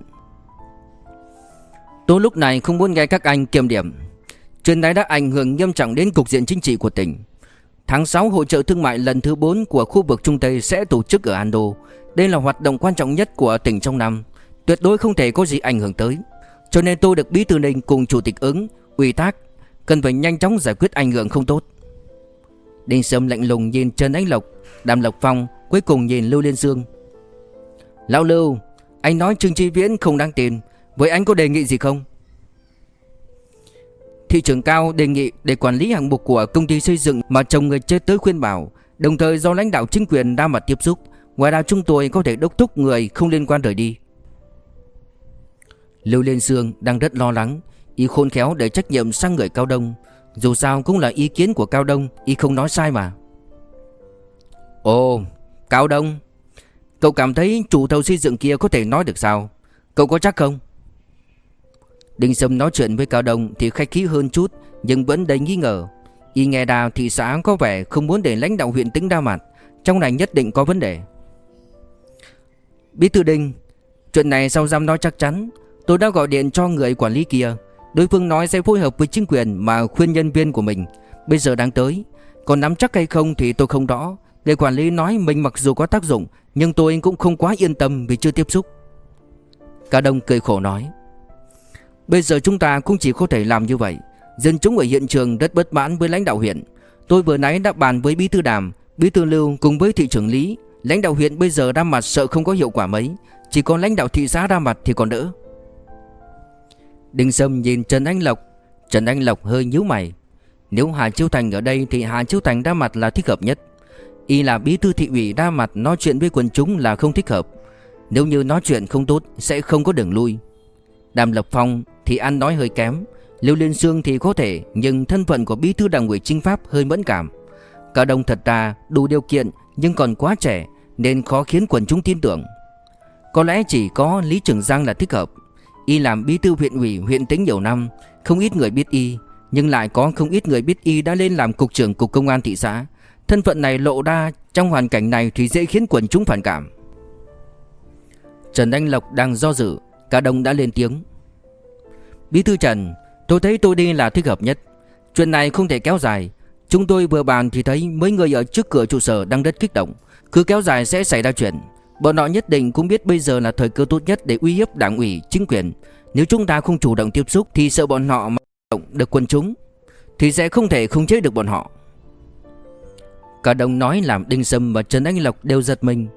Tôi lúc này không muốn nghe các anh kiềm điểm. Chuyện này đã ảnh hưởng nghiêm trọng đến cục diện chính trị của tỉnh. Tháng 6 hội trợ thương mại lần thứ 4 của khu vực Trung Tây sẽ tổ chức ở Ando Đây là hoạt động quan trọng nhất của tỉnh trong năm, Tuyệt đối không thể có gì ảnh hưởng tới. Cho nên tôi được Bí Thư Ninh cùng Chủ tịch ứng ủy thác, Cần phải nhanh chóng giải quyết ảnh hưởng không tốt. Đinh Sâm lạnh lùng nhìn Trần Ánh Lộc, Đàm Lộc Phong, cuối cùng nhìn Lưu Liên Dương Lão Lưu, Anh nói Trương Chi Viễn không đáng tin với anh có đề nghị gì không? Thị trưởng cao đề nghị để quản lý hạng mục của công ty xây dựng mà chồng người chết tới khuyên bảo, Đồng thời do lãnh đạo chính quyền ra mặt tiếp xúc. Ngoài ra chúng tôi có thể đốc thúc người không liên quan rời đi. Lưu Liên sương đang rất lo lắng, Y khôn khéo để trách nhiệm sang người Cao Đông. Dù sao cũng là ý kiến của Cao Đông, Y không nói sai mà. Ồ, Cao Đông, Cậu cảm thấy chủ thầu xây dựng kia có thể nói được sao? Cậu có chắc không? Đinh Sâm nói chuyện với Cao Đông Thì khách khí hơn chút, Nhưng vẫn đầy nghi ngờ. Y nghe đào thị xã có vẻ không muốn để lãnh đạo huyện tính đa mặt, Trong này nhất định có vấn đề. Bí thư Đinh, Chuyện này sau giam nói chắc chắn. Tôi đã gọi điện cho người quản lý kia. Đối phương nói sẽ phối hợp với chính quyền mà khuyên nhân viên của mình. Bây giờ đang tới. Còn nắm chắc hay không thì tôi không rõ. Người quản lý nói mình mặc dù có tác dụng, Nhưng tôi cũng không quá yên tâm vì chưa tiếp xúc. Cả đông cười khổ nói. Bây giờ chúng ta cũng chỉ có thể làm như vậy. Dân chúng ở hiện trường rất bất mãn với lãnh đạo huyện. Tôi vừa nãy đã bàn với bí thư đàm, Bí thư lưu cùng với thị trưởng lý. Lãnh đạo huyện bây giờ ra mặt sợ không có hiệu quả mấy. Chỉ còn lãnh đạo thị xã ra mặt thì còn đỡ. Đinh Sâm nhìn Trần Anh Lộc. Trần Anh Lộc hơi nhíu mày. Nếu Hà Chiêu Thành ở đây thì Hà Chiêu Thành ra mặt là thích hợp nhất. Y là bí thư thị ủy ra mặt nói chuyện với quần chúng là không thích hợp. Nếu như nói chuyện không tốt, sẽ không có đường lui. Đàm Lập Phong thì ăn nói hơi kém, Lưu Liên Sương thì có thể, Nhưng thân phận của bí thư đảng ủy chính pháp hơi mẫn cảm. Cả đồng thật ra đủ điều kiện, Nhưng còn quá trẻ, Nên khó khiến quần chúng tin tưởng. Có lẽ chỉ có Lý Trường Giang là thích hợp. Y làm bí thư huyện ủy, huyện tính nhiều năm, Không ít người biết Y, Nhưng lại có không ít người biết Y đã lên làm cục trưởng cục công an thị xã. Thân phận này lộ ra Trong hoàn cảnh này thì dễ khiến quần chúng phản cảm. Trần Anh Lộc đang do dự Cả đồng đã lên tiếng. Bí thư Trần Tôi thấy tôi đi là thích hợp nhất. Chuyện này không thể kéo dài. Chúng tôi vừa bàn thì thấy mấy người ở trước cửa trụ sở đang rất kích động. Cứ kéo dài sẽ xảy ra chuyện. Bọn họ nhất định cũng biết bây giờ là thời cơ tốt nhất để uy hiếp đảng ủy, chính quyền. Nếu chúng ta không chủ động tiếp xúc thì sợ bọn họ mà động được quân chúng Thì sẽ không thể không chế được bọn họ. Cả đồng nói làm Đinh Sâm và Trần Anh Lộc đều giật mình.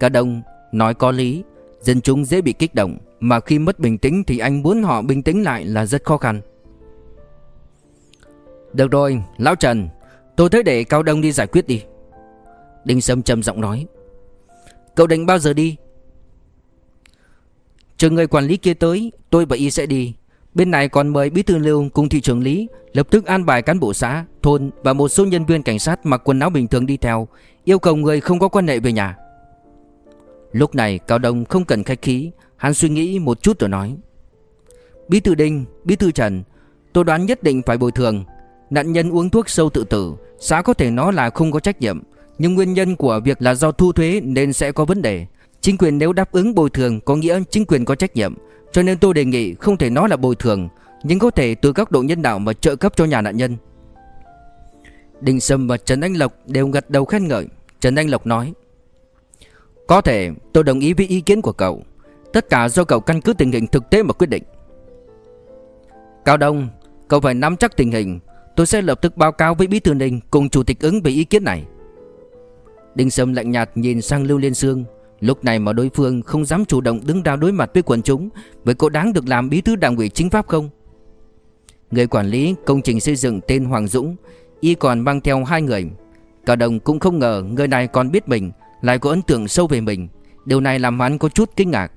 Cả đồng nói có lý Dân chúng dễ bị kích động. Mà khi mất bình tĩnh thì anh muốn họ bình tĩnh lại là rất khó khăn. Được rồi, Lão Trần Tôi thấy để Cao Đông đi giải quyết đi. Đinh Sâm trầm giọng nói. Cậu định bao giờ đi? Chờ người quản lý kia tới Tôi và y sẽ đi. Bên này còn mời bí thư lưu cùng thị trưởng lý Lập tức an bài cán bộ xã, thôn Và một số nhân viên cảnh sát mặc quần áo bình thường đi theo Yêu cầu người không có quan hệ về nhà. Lúc này Cao Đông không cần khách khí Hắn suy nghĩ một chút rồi nói Bí thư Đinh, bí thư Trần Tôi đoán nhất định phải bồi thường. Nạn nhân uống thuốc sâu tự tử Xã có thể nói là không có trách nhiệm. Nhưng nguyên nhân của việc là do thu thuế nên sẽ có vấn đề. Chính quyền nếu đáp ứng bồi thường có nghĩa chính quyền có trách nhiệm. Cho nên tôi đề nghị không thể nói là bồi thường Nhưng có thể từ góc độ nhân đạo mà trợ cấp cho nhà nạn nhân. Đình Sâm và Trần Anh Lộc đều gật đầu khen ngợi. Trần Anh Lộc nói Có thể tôi đồng ý với ý kiến của cậu. Tất cả do cậu căn cứ tình hình thực tế mà quyết định. Cao Đông, Cậu phải nắm chắc tình hình. Tôi sẽ lập tức báo cáo với Bí Thư Ninh Cùng Chủ tịch ứng về ý kiến này. Đinh Sâm lạnh nhạt nhìn sang Lưu Liên Sương. Lúc này mà đối phương không dám chủ động đứng ra đối mặt với quần chúng, Vậy cô đáng được làm bí thư đảng ủy chính pháp không? Người quản lý công trình xây dựng tên Hoàng Dũng, Y còn mang theo hai người. Cả đồng cũng không ngờ người này còn biết mình, Lại có ấn tượng sâu về mình. Điều này làm hắn có chút kinh ngạc.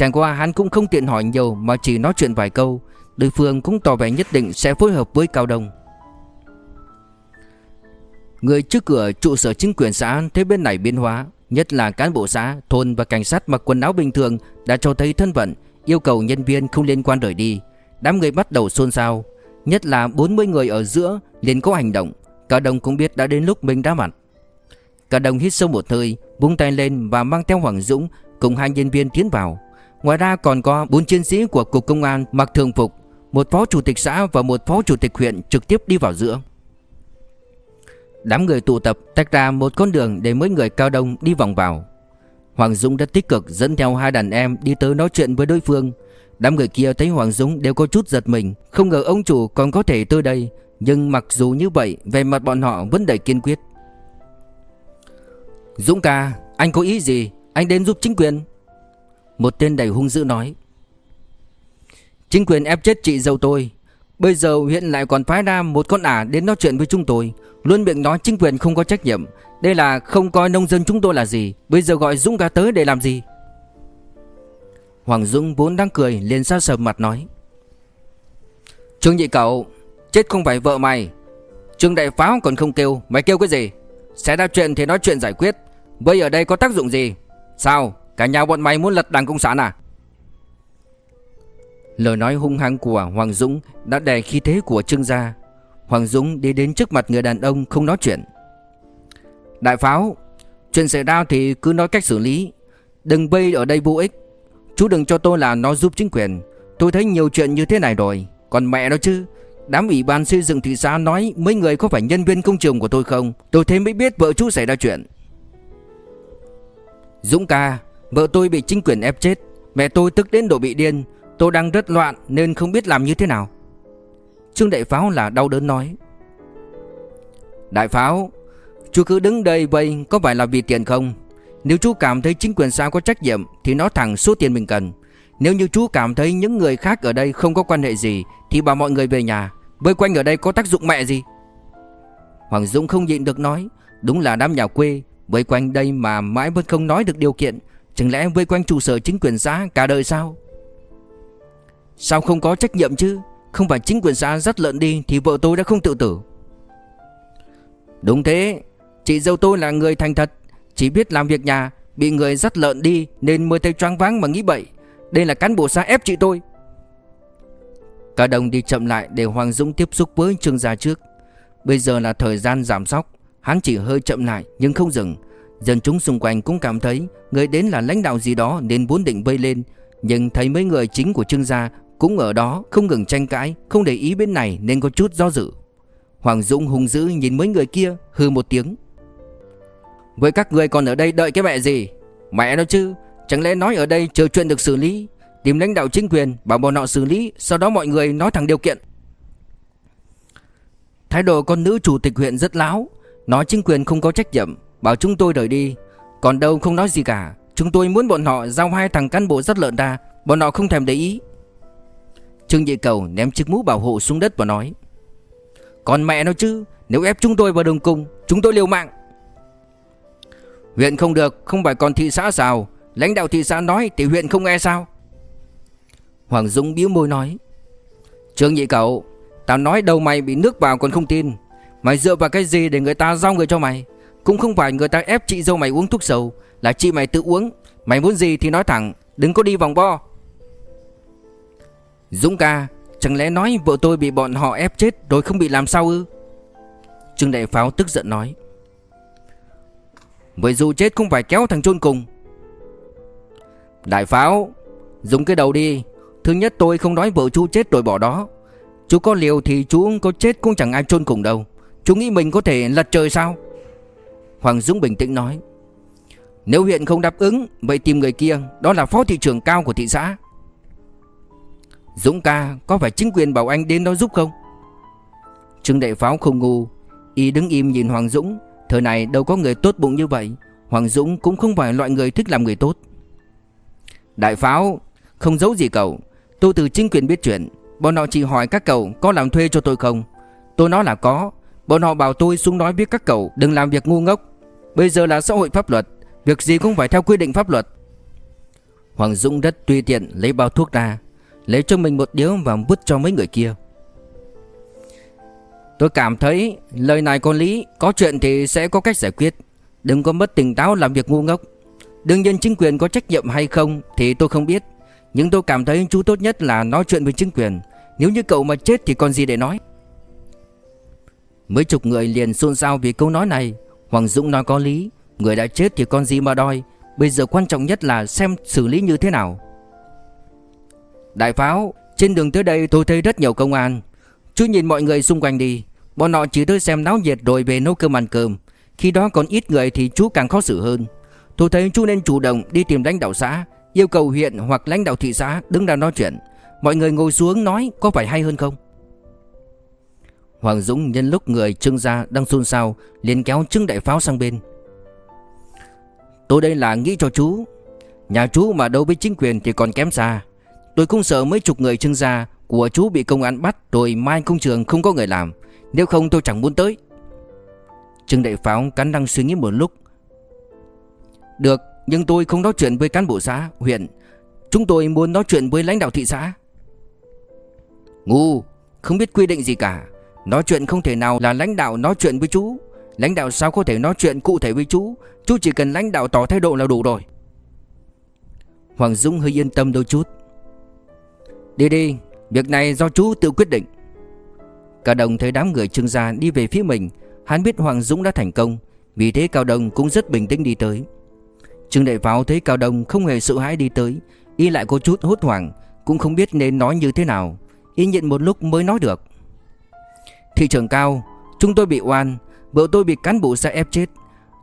Chẳng qua hắn cũng không tiện hỏi nhiều Mà chỉ nói chuyện vài câu. Đối phương cũng tỏ vẻ nhất định sẽ phối hợp với Cao Đông. Người trước cửa trụ sở chính quyền xã thấy bên này biến hóa Nhất là cán bộ xã, thôn và cảnh sát mặc quần áo bình thường Đã cho thấy thân phận Yêu cầu nhân viên không liên quan rời đi. Đám người bắt đầu xôn xao Nhất là 40 người ở giữa liền có hành động. Cả đồng cũng biết đã đến lúc mình đã mặt. Cả đồng hít sâu một hơi Bung tay lên và mang theo Hoàng Dũng Cùng hai nhân viên tiến vào. Ngoài ra còn có bốn chiến sĩ của Cục Công an mặc thường phục, Một phó chủ tịch xã và một phó chủ tịch huyện trực tiếp đi vào giữa. Đám người tụ tập tách ra một con đường để mấy người cao đông đi vòng vào. Hoàng Dũng đã tích cực dẫn theo hai đàn em đi tới nói chuyện với đối phương. Đám người kia thấy Hoàng Dũng đều có chút giật mình, Không ngờ ông chủ còn có thể tới đây, Nhưng mặc dù như vậy Về mặt bọn họ vẫn đầy kiên quyết. Dũng ca, Anh có ý gì? Anh đến giúp chính quyền. Một tên đầy hung dữ nói, Chính quyền ép chết chị dâu tôi. Bây giờ huyện lại còn phái ra một con ả đến nói chuyện với chúng tôi. Luôn miệng nói chính quyền không có trách nhiệm. Đây là không coi nông dân chúng tôi là gì. Bây giờ gọi Dũng ca tới để làm gì? Hoàng Dũng vốn đang cười, liền xa sầm mặt nói, Trương nhị cậu, Chết không phải vợ mày. Trương đại pháo còn không kêu, Mày kêu cái gì? Sẽ ra chuyện thì nói chuyện giải quyết. Bây ở đây có tác dụng gì? Sao? Cả nhà bọn mày muốn lật đảng Cộng sản à? Lời nói hung hăng của Hoàng Dũng Đã đè khí thế của Trương gia. Hoàng Dũng đi đến trước mặt người đàn ông không nói chuyện. Đại pháo, Chuyện xảy ra thì cứ nói cách xử lý. Đừng vây ở đây vô ích. Chú đừng cho tôi là nó giúp chính quyền. Tôi thấy nhiều chuyện như thế này rồi. Còn mẹ nó chứ, Đám ủy ban xây dựng thị xã nói Mấy người có phải nhân viên công trường của tôi không? Tôi thế mới biết vợ chú xảy ra chuyện. Dũng ca Vợ tôi bị chính quyền ép chết. Mẹ tôi tức đến độ bị điên. Tôi đang rất loạn nên không biết làm như thế nào. Trương Đại Pháo là đau đớn nói. Đại Pháo, Chú cứ đứng đây vậy có phải là vì tiền không? Nếu chú cảm thấy chính quyền sao có trách nhiệm Thì nói thẳng số tiền mình cần. Nếu như chú cảm thấy những người khác ở đây không có quan hệ gì Thì bảo mọi người về nhà. Bơi quanh ở đây có tác dụng mẹ gì? Hoàng Dũng không nhịn được nói. Đúng là đám nhà quê bơi quanh đây mà mãi vẫn không nói được điều kiện. Chẳng lẽ vây quanh trụ sở chính quyền xã cả đời sao? Sao không có trách nhiệm chứ? Không phải chính quyền xã dắt lợn đi Thì vợ tôi đã không tự tử. Đúng thế, Chị dâu tôi là người thành thật. Chỉ biết làm việc nhà, Bị người dắt lợn đi Nên mới thấy choáng váng mà nghĩ bậy. Đây là cán bộ xã ép chị tôi. Cả đồng đi chậm lại để Hoàng Dũng tiếp xúc với Trương Gia trước. Bây giờ là thời gian giảm sóc. Hắn chỉ hơi chậm lại nhưng không dừng. Dân chúng xung quanh cũng cảm thấy Người đến là lãnh đạo gì đó nên muốn định vây lên. Nhưng thấy mấy người chính của Trương Gia Cũng ở đó không ngừng tranh cãi, Không để ý bên này nên có chút do dự. Hoàng Dũng hung dữ nhìn mấy người kia Hư một tiếng. Với các người còn ở đây đợi cái mẹ gì? Mẹ nó chứ, Chẳng lẽ nói ở đây chờ chuyện được xử lý? Tìm lãnh đạo chính quyền, bảo bọn họ xử lý, Sau đó mọi người nói thẳng điều kiện. Thái độ con nữ chủ tịch huyện rất láo, Nói chính quyền không có trách nhiệm. Bảo chúng tôi rời đi. Còn đâu không nói gì cả. Chúng tôi muốn bọn họ giao hai thằng cán bộ rất lợn ra. Bọn họ không thèm để ý. Trương Nhị Cầu ném chiếc mũ bảo hộ xuống đất và nói, Còn mẹ nó chứ, Nếu ép chúng tôi vào đường cùng, Chúng tôi liều mạng. Huyện không được, Không phải còn thị xã sao? Lãnh đạo thị xã nói thì huyện không nghe sao? Hoàng Dũng biếu môi nói, Trương nhị cầu, Tao nói đầu mày bị nước vào còn không tin. Mày dựa vào cái gì để người ta giao người cho mày? Cũng không phải người ta ép chị dâu mày uống thuốc sầu, Là chị mày tự uống. Mày muốn gì thì nói thẳng, Đừng có đi vòng vo. Dũng ca, Chẳng lẽ nói vợ tôi bị bọn họ ép chết Rồi không bị làm sao ư? Trương Đại Pháo tức giận nói. Vậy dù chết cũng phải kéo thằng chôn cùng. Đại pháo, Dùng cái đầu đi. Thứ nhất tôi không nói vợ chú chết rồi bỏ đó. Chú có liều thì chú có chết cũng chẳng ai chôn cùng đâu. Chú nghĩ mình có thể lật trời sao? Hoàng Dũng bình tĩnh nói, Nếu huyện không đáp ứng, Vậy tìm người kia, Đó là phó thị trưởng cao của thị xã. Dũng ca, Có phải chính quyền bảo anh đến đó giúp không? Trương Đại Pháo không ngu, Y đứng im nhìn Hoàng Dũng, Thời này đâu có người tốt bụng như vậy, Hoàng Dũng cũng không phải loại người thích làm người tốt. Đại pháo, Không giấu gì cậu, Tôi từ chính quyền biết chuyện, Bọn họ chỉ hỏi các cậu có làm thuê cho tôi không? Tôi nói là có, Bọn họ bảo tôi xuống nói biết các cậu Đừng làm việc ngu ngốc. Bây giờ là xã hội pháp luật, Việc gì cũng phải theo quy định pháp luật. Hoàng Dũng rất tùy tiện lấy bao thuốc ra, Lấy cho mình một điếu và vứt cho mấy người kia. Tôi cảm thấy lời này có lý, Có chuyện thì sẽ có cách giải quyết. Đừng có mất tỉnh táo làm việc ngu ngốc. Đương nhiên chính quyền có trách nhiệm hay không Thì tôi không biết, Nhưng tôi cảm thấy chú tốt nhất là nói chuyện với chính quyền. Nếu như cậu mà chết thì còn gì để nói? Mấy chục người liền xôn xao vì câu nói này. Hoàng Dũng nói có lý, Người đã chết thì con gì mà đòi? Bây giờ quan trọng nhất là xem xử lý như thế nào. Đại pháo, Trên đường tới đây tôi thấy rất nhiều công an. Chú nhìn mọi người xung quanh đi, Bọn họ chỉ tới xem náo nhiệt rồi về nấu cơm ăn cơm. Khi đó còn ít người thì chú càng khó xử hơn. Tôi thấy chú nên chủ động đi tìm lãnh đạo xã, Yêu cầu huyện hoặc lãnh đạo thị xã đứng ra nói chuyện. Mọi người ngồi xuống nói có phải hay hơn không? Hoàng Dũng nhân lúc người trưng gia đang xôn xao liền kéo trưng đại pháo sang bên. Tôi đây là nghĩ cho chú. Nhà chú mà đấu với chính quyền thì còn kém xa. Tôi cũng sợ mấy chục người trưng gia của chú bị công an bắt Rồi mai công trường không có người làm. Nếu không tôi chẳng muốn tới. Trương Đại Pháo cắn răng suy nghĩ một lúc. Được Nhưng tôi không nói chuyện với cán bộ xã, huyện. Chúng tôi muốn nói chuyện với lãnh đạo thị xã. Ngu Không biết quy định gì cả. Nói chuyện không thể nào là lãnh đạo nói chuyện với chú. Lãnh đạo sao có thể nói chuyện cụ thể với chú? Chú chỉ cần lãnh đạo tỏ thái độ là đủ rồi. Hoàng Dũng hơi yên tâm đôi chút. Đi đi, Việc này do chú tự quyết định. Cao Đồng thấy đám người trương gia đi về phía mình, Hắn biết Hoàng Dũng đã thành công, Vì thế Cao Đồng cũng rất bình tĩnh đi tới. Trương Đại Pháo thấy Cao Đồng không hề sợ hãi đi tới Y lại có chút hốt hoảng, Cũng không biết nên nói như thế nào. Y nhịn một lúc mới nói được. Thị trưởng Cao, Chúng tôi bị oan, Vợ tôi bị cán bộ xã ép chết.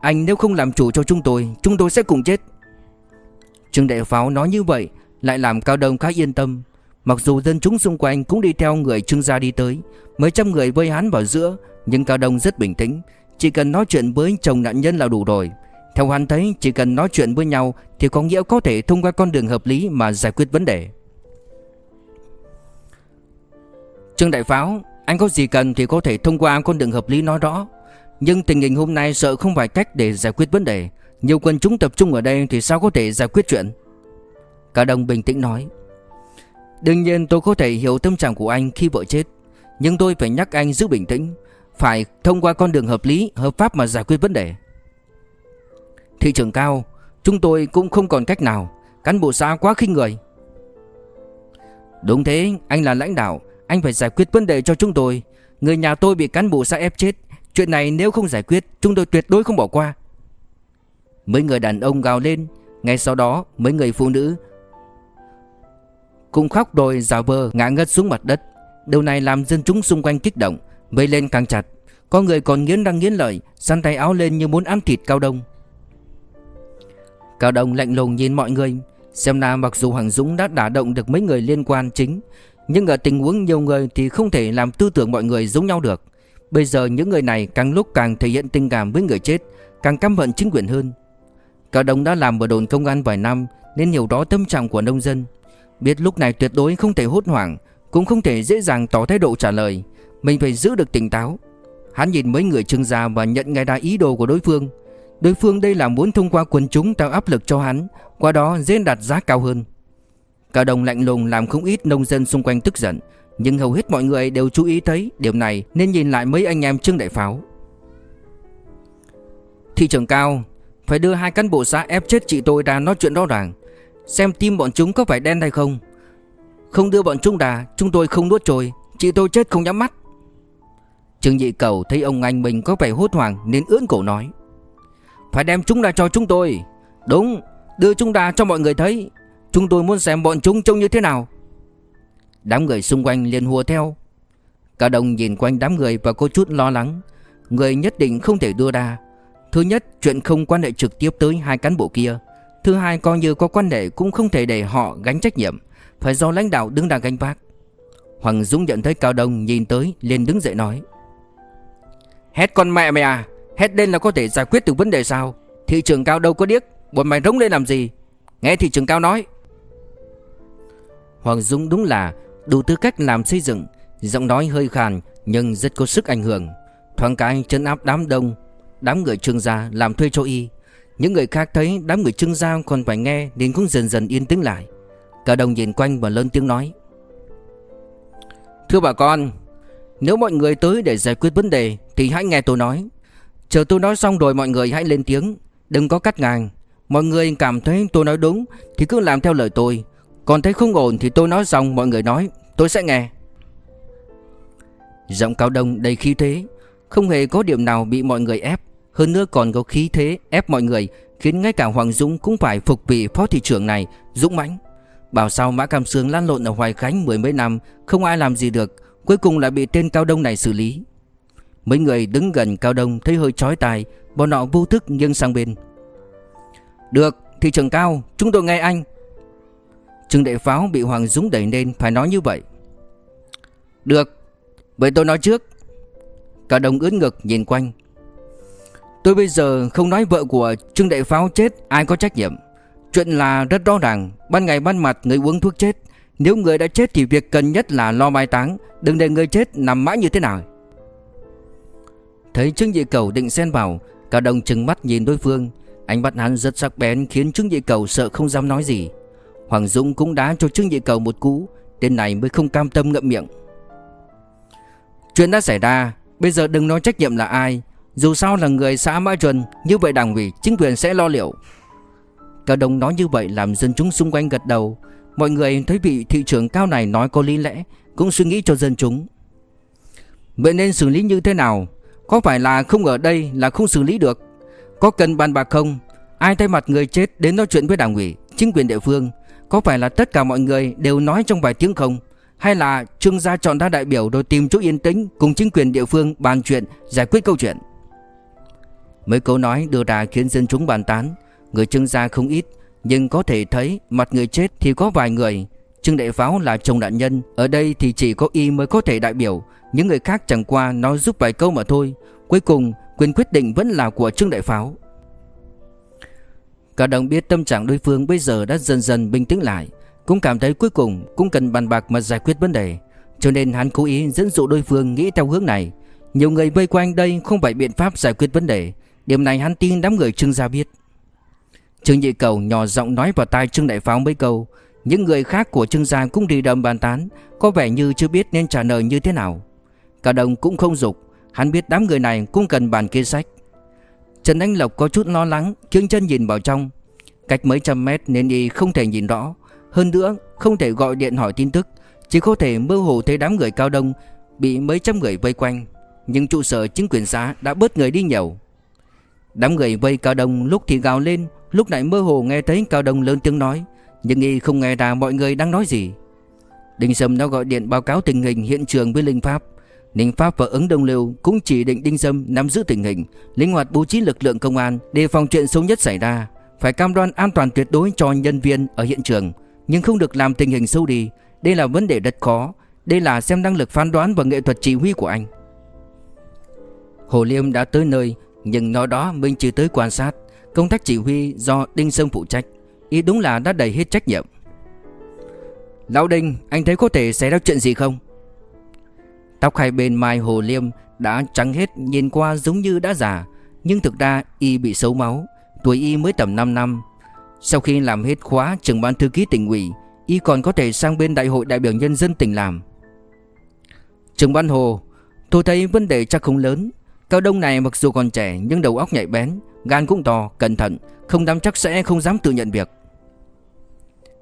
Anh nếu không làm chủ cho chúng tôi Chúng tôi sẽ cùng chết. Trương Đại Pháo nói như vậy, Lại làm Cao Đồng khá yên tâm. Mặc dù dân chúng xung quanh cũng đi theo người Trương gia đi tới, Mấy trăm người vây hắn vào giữa, Nhưng Cao Đông rất bình tĩnh. Chỉ cần nói chuyện với chồng nạn nhân là đủ rồi. Theo hắn thấy, chỉ cần nói chuyện với nhau Thì có nghĩa có thể thông qua con đường hợp lý Mà giải quyết vấn đề. Trương Đại Pháo anh có gì cần thì có thể thông qua con đường hợp lý nói rõ. Nhưng tình hình hôm nay sợ không phải cách để giải quyết vấn đề. Nhiều quân chúng tập trung ở đây thì sao có thể giải quyết chuyện? Cả đồng bình tĩnh nói. Đương nhiên tôi có thể hiểu tâm trạng của anh khi vợ chết. Nhưng tôi phải nhắc anh giữ bình tĩnh. Phải thông qua con đường hợp lý, hợp pháp mà giải quyết vấn đề. Thị trường cao Chúng tôi cũng không còn cách nào. Cán bộ xã quá khinh người. Đúng thế, anh là lãnh đạo. Anh phải giải quyết vấn đề cho chúng tôi. Người nhà tôi bị cán bộ xã ép chết. Chuyện này nếu không giải quyết, Chúng tôi tuyệt đối không bỏ qua. Mấy người đàn ông gào lên. Ngay sau đó, mấy người phụ nữ Cùng khóc rồi giả vờ ngã ngất xuống mặt đất. Điều này làm dân chúng xung quanh kích động, Vây lên càng chặt. Có người còn nghiến răng nghiến lợi, Săn tay áo lên như muốn ăn thịt Cao Đông. Cao Đông lạnh lùng nhìn mọi người. Xem ra mặc dù Hoàng Dũng đã đả động được mấy người liên quan chính nhưng ở tình huống nhiều người thì không thể làm tư tưởng mọi người giống nhau được. Bây giờ những người này càng lúc càng thể hiện tình cảm với người chết, Càng căm hận chính quyền hơn. Cả đồng đã làm ở đồn công an vài năm, Nên hiểu rõ tâm trạng của nông dân. Biết lúc này tuyệt đối không thể hốt hoảng, Cũng không thể dễ dàng tỏ thái độ trả lời. Mình phải giữ được tỉnh táo. Hắn nhìn mấy người trưng ra và nhận ngay ra ý đồ của đối phương. Đối phương đây là muốn thông qua quần chúng tạo áp lực cho hắn, Qua đó dễ đạt giá cao hơn. Cao đồng lạnh lùng làm không ít nông dân xung quanh tức giận, Nhưng hầu hết mọi người đều chú ý thấy điều này Nên nhìn lại mấy anh em Trương Đại Pháo. Thị trưởng cao, Phải đưa hai cán bộ xã ép chết chị tôi ra nói chuyện rõ ràng, Xem tim bọn chúng có phải đen hay không. Không đưa bọn chúng đà Chúng tôi không nuốt trôi, Chị tôi chết không nhắm mắt. Trương Nhị Cầu thấy ông anh mình có vẻ hốt hoảng Nên ưỡn cổ nói, Phải đem chúng ra cho chúng tôi. Đúng, Đưa chúng ta cho mọi người thấy. Chúng tôi muốn xem bọn chúng trông như thế nào. Đám người xung quanh liền hùa theo. Cả đồng nhìn quanh đám người và có chút lo lắng. Người nhất định không thể đưa ra. Thứ nhất, chuyện không quan hệ trực tiếp tới hai cán bộ kia. Thứ hai, coi như có quan hệ cũng không thể để họ gánh trách nhiệm. Phải do lãnh đạo đứng ra gánh vác. Hoàng Dũng nhận thấy Cao Đông nhìn tới, liền đứng dậy nói. Hét con mẹ mày à? Hét lên là có thể giải quyết được vấn đề sao? Thị trường Cao đâu có điếc. Bọn mày rống lên làm gì? Nghe thị trường Cao nói. Hoàng Dũng đúng là đủ tư cách làm xây dựng, Giọng nói hơi khàn nhưng rất có sức ảnh hưởng. Thoáng cái chân áp đám đông, Đám người trương gia làm thuê cho y. Những người khác thấy đám người trương gia còn phải nghe Nên cũng dần dần yên tĩnh lại. Cả đồng nhìn quanh và lớn tiếng nói, Thưa bà con, Nếu mọi người tới để giải quyết vấn đề Thì hãy nghe tôi nói. Chờ tôi nói xong rồi mọi người hãy lên tiếng, Đừng có cắt ngang. Mọi người cảm thấy tôi nói đúng Thì cứ làm theo lời tôi. Còn thấy không ổn thì tôi nói xong, mọi người nói, Tôi sẽ nghe. Giọng cao đông đầy khí thế, Không hề có điểm nào bị mọi người ép, Hơn nữa còn có khí thế ép mọi người, Khiến ngay cả Hoàng Dũng cũng phải phục vị phó thị trưởng này, Dũng mãnh. Bảo sao Mã Cam Sương lan lộn ở Hoài Khánh mười mấy năm, Không ai làm gì được, Cuối cùng lại bị tên Cao Đông này xử lý. Mấy người đứng gần Cao Đông thấy hơi chói tai, Bọn họ vô thức nghiêng sang bên. Được, thị trưởng Cao, Chúng tôi nghe anh. Trương Đại Pháo bị Hoàng Dũng đẩy nên Phải nói như vậy. Được, Vậy tôi nói trước. Cả đồng ướt ngực nhìn quanh. Tôi bây giờ không nói vợ của Trương Đại Pháo chết, Ai có trách nhiệm. Chuyện là rất rõ ràng, Ban ngày ban mặt người uống thuốc chết. Nếu người đã chết thì việc cần nhất là lo mai táng, Đừng để người chết nằm mãi như thế nào. Thấy Trương Dị Cầu định xen vào, cả đồng trừng mắt nhìn đối phương. Ánh mắt hắn rất sắc bén khiến Trương Dị Cầu sợ không dám nói gì. Hoàng Dũng cũng đã cho Trương Nhị Cầu một cú, Tên này mới không cam tâm ngậm miệng. Chuyện đã xảy ra, Bây giờ đừng nói trách nhiệm là ai, Dù sao là người xã Mã Chuẩn Như vậy đảng ủy, chính quyền sẽ lo liệu. Cả đồng nói như vậy làm dân chúng xung quanh gật đầu. Mọi người thấy vị thị trưởng cao này nói có lý lẽ, Cũng suy nghĩ cho dân chúng. Vậy nên xử lý như thế nào? Có phải là không ở đây là không xử lý được? Có cần bàn bạc không? Ai thay mặt người chết đến nói chuyện với đảng ủy, Chính quyền địa phương? Có phải là tất cả mọi người đều nói trong vài tiếng không? Hay là trương gia chọn ra đại biểu Rồi tìm chỗ yên tĩnh Cùng chính quyền địa phương bàn chuyện, Giải quyết câu chuyện? Mấy câu nói đưa ra khiến dân chúng bàn tán. Người trương gia không ít, Nhưng có thể thấy mặt người chết thì có vài người. Trương Đại Pháo là chồng nạn nhân, Ở đây thì chỉ có y mới có thể đại biểu. Những người khác chẳng qua nói giúp vài câu mà thôi. Cuối cùng, quyền quyết định vẫn là của Trương Đại Pháo. Cả đồng biết tâm trạng đối phương bây giờ đã dần dần bình tĩnh lại, Cũng cảm thấy cuối cùng cũng cần bàn bạc mà giải quyết vấn đề. Cho nên hắn cố ý dẫn dụ đối phương nghĩ theo hướng này. Nhiều người vây quanh đây không phải biện pháp giải quyết vấn đề. Điểm này hắn tin đám người Trương gia biết. Trương Nhị Cầu nhỏ giọng nói vào tai Trương Đại Pháo mấy câu. Những người khác của Trương gia cũng đi đầm bàn tán, Có vẻ như chưa biết nên trả lời như thế nào. Cả đồng cũng không dục. Hắn biết đám người này cũng cần bàn kế sách. Trần Anh Lộc có chút lo lắng, Kiêng chân nhìn vào trong. Cách mấy trăm mét nên y không thể nhìn rõ. Hơn nữa, không thể gọi điện hỏi tin tức, Chỉ có thể mơ hồ thấy đám người cao đông Bị mấy trăm người vây quanh. Nhưng trụ sở chính quyền xã đã bớt người đi nhiều. Đám người vây cao đông lúc thì gào lên, Lúc lại mơ hồ nghe thấy Cao Đông lớn tiếng nói, Nhưng y không nghe ra mọi người đang nói gì. Đinh Sâm đã gọi điện báo cáo tình hình hiện trường với Linh Pháp. Ninh Pháp và ứng Đông Lưu cũng chỉ định Đinh Dâm nắm giữ tình hình, Linh hoạt bố trí lực lượng công an Đề phòng chuyện xấu nhất xảy ra, Phải cam đoan an toàn tuyệt đối cho nhân viên ở hiện trường. Nhưng không được làm tình hình sâu đi, Đây là vấn đề rất khó, Đây là xem năng lực phán đoán và nghệ thuật chỉ huy của anh. Hồ Liêm đã tới nơi, Nhưng nói đó mình chỉ tới quan sát. Công tác chỉ huy do Đinh Dâm phụ trách, Ý đúng là đã đầy hết trách nhiệm. Lão Đinh, Anh thấy có thể xảy ra chuyện gì không? Tóc hai bên mai hồ liêm Đã trắng hết nhìn qua giống như đã già Nhưng thực ra y bị xấu máu Tuổi y mới tầm 5 năm. Sau khi làm hết khóa trưởng ban thư ký tỉnh ủy Y còn có thể sang bên đại hội đại biểu nhân dân tỉnh làm. Trưởng ban hồ Tôi thấy vấn đề chắc không lớn. Cao Đông này mặc dù còn trẻ nhưng đầu óc nhạy bén Gan cũng to, cẩn thận Không dám chắc sẽ không dám tự nhận việc.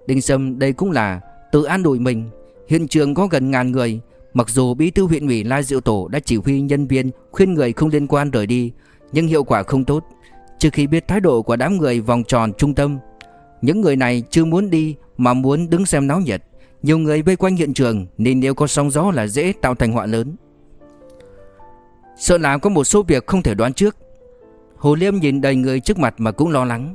Đinh Sâm đây cũng là Tự an ủi mình. Hiện trường có gần ngàn người Mặc dù bí thư huyện ủy Lai Diệu Tổ đã chỉ huy nhân viên, Khuyên người không liên quan rời đi, Nhưng hiệu quả không tốt. Trước khi biết thái độ của đám người vòng tròn trung tâm, Những người này chưa muốn đi Mà muốn đứng xem náo nhiệt. Nhiều người vây quanh hiện trường Nên nếu có sóng gió là dễ tạo thành họa lớn. Sợ là có một số việc không thể đoán trước. Hồ Liêm nhìn đầy người trước mặt mà cũng lo lắng.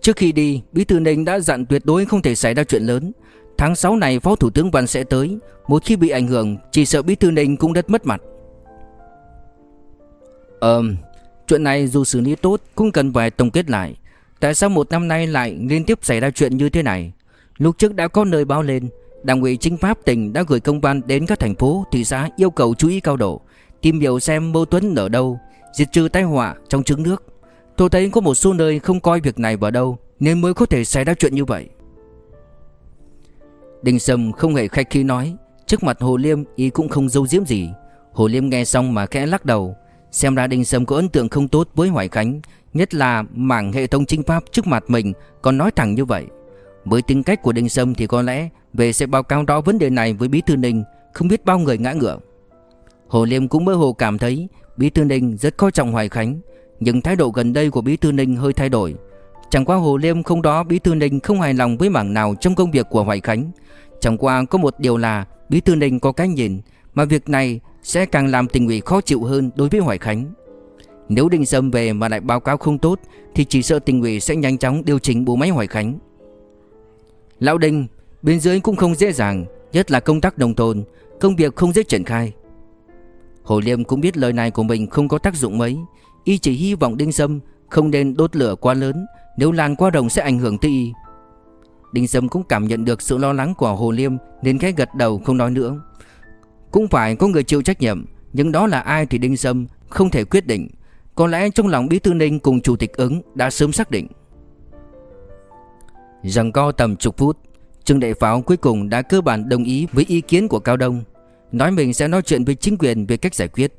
Trước khi đi, Bí thư Ninh đã dặn tuyệt đối không thể xảy ra chuyện lớn. Tháng 6 này Phó Thủ tướng Văn sẽ tới. Một khi bị ảnh hưởng Chỉ sợ Bí thư Ninh cũng rất mất mặt. Ờ Chuyện này dù xử lý tốt Cũng cần phải tổng kết lại. Tại sao một năm nay lại liên tiếp xảy ra chuyện như thế này? Lúc trước đã có nơi báo lên Đảng ủy chính pháp tỉnh đã gửi công văn đến các thành phố, thị xã yêu cầu chú ý cao độ Tìm hiểu xem mâu thuẫn ở đâu Diệt trừ tai họa trong trứng nước. Tôi thấy có một số nơi không coi việc này vào đâu Nên mới có thể xảy ra chuyện như vậy. Đinh Sâm không hề khách khí nói. Trước mặt Hồ Liêm ý cũng không dâu diếm gì. Hồ Liêm nghe xong mà khẽ lắc đầu. Xem ra Đinh Sâm có ấn tượng không tốt với Hoài Khánh, Nhất là mảng hệ thống chính pháp trước mặt mình, Còn nói thẳng như vậy. Với tính cách của Đinh Sâm thì có lẽ Về sẽ báo cáo rõ vấn đề này với Bí Thư Ninh, Không biết bao người ngã ngựa. Hồ Liêm cũng mơ hồ cảm thấy Bí Thư Ninh rất coi trọng Hoài Khánh, Nhưng thái độ gần đây của Bí Thư Ninh hơi thay đổi. Chẳng qua Hồ Liêm không đó, Bí Thư Ninh không hài lòng với mảng nào trong công việc của Hoài Khánh. Chẳng qua có một điều là Bí Thư Ninh có cái nhìn Mà việc này sẽ càng làm tình ủy khó chịu hơn đối với Hoài Khánh. Nếu Đinh Sâm về mà lại báo cáo không tốt, Thì chỉ sợ tình ủy sẽ nhanh chóng điều chỉnh bộ máy Hoài Khánh. Lão Đinh, Bên dưới cũng không dễ dàng, Nhất là công tác nông thôn, Công việc không dễ triển khai. Hồ Liêm cũng biết lời này của mình không có tác dụng mấy, Y chỉ hy vọng Đinh Sâm không nên đốt lửa quá lớn nếu lan quá rộng sẽ ảnh hưởng tới Y. Đinh Sâm cũng cảm nhận được sự lo lắng của Hồ Liêm Nên cái gật đầu không nói nữa. Cũng phải có người chịu trách nhiệm Nhưng đó là ai thì Đinh Sâm không thể quyết định. Có lẽ trong lòng Bí Thư Ninh cùng Chủ tịch ứng đã sớm xác định. Rằng co tầm chục phút Trương Đại Pháo cuối cùng đã cơ bản đồng ý với ý kiến của Cao Đông Nói mình sẽ nói chuyện với chính quyền về cách giải quyết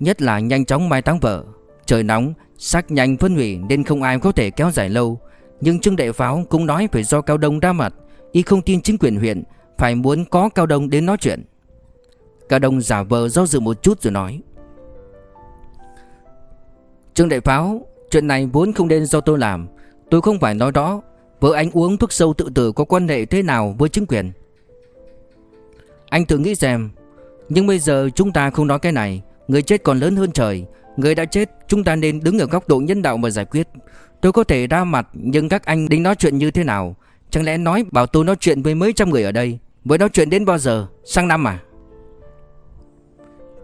Nhất là nhanh chóng mai táng vợ. Trời nóng, xác nhanh phân hủy nên không ai có thể kéo dài lâu. Nhưng Trương Đại Pháo cũng nói phải do Cao Đông ra mặt. Y không tin chính quyền huyện Phải muốn có Cao Đông đến nói chuyện. Cao Đông giả vờ do dự một chút rồi nói, Trương Đại Pháo, Chuyện này vốn không nên do tôi làm. Tôi không phải nói đó. Vợ anh uống thuốc sâu tự tử có quan hệ thế nào với chính quyền? Anh tự nghĩ xem. Nhưng bây giờ chúng ta không nói cái này. Người chết còn lớn hơn trời. Người đã chết, chúng ta nên đứng ở góc độ nhân đạo mà giải quyết. Tôi có thể ra mặt, Nhưng các anh định nói chuyện như thế nào? Chẳng lẽ nói bảo tôi nói chuyện với mấy trăm người ở đây? Với nói chuyện đến bao giờ? Sang năm à?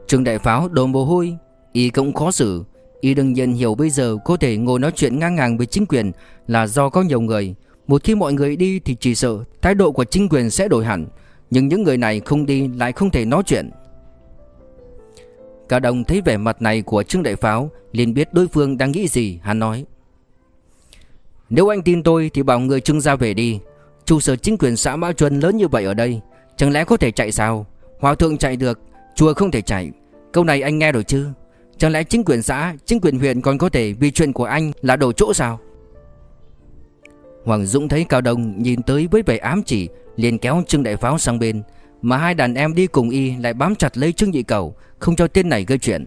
Trường Đại Pháo đồ mồ hôi. Y cũng khó xử. Y đương nhiên hiểu bây giờ có thể ngồi nói chuyện ngang ngang với chính quyền Là do có nhiều người. Một khi mọi người đi thì chỉ sợ Thái độ của chính quyền sẽ đổi hẳn. Nhưng những người này không đi lại không thể nói chuyện. Cao Đông thấy vẻ mặt này của Trương Đại Pháo, liền biết đối phương đang nghĩ gì, Hắn nói. Nếu anh tin tôi thì bảo người Trương ra về đi. Trụ sở chính quyền xã Mã Chuân lớn như vậy ở đây, Chẳng lẽ có thể chạy sao? Hòa thượng chạy được, Chùa không thể chạy. Câu này anh nghe rồi chứ? Chẳng lẽ chính quyền xã, Chính quyền huyện còn có thể vì chuyện của anh là đổ chỗ sao? Hoàng Dũng thấy Cao Đông nhìn tới với vẻ ám chỉ, liền kéo Trương Đại Pháo sang bên, mà hai đàn em đi cùng y lại bám chặt lấy Trương Nhị Cầu không cho tên này gây chuyện.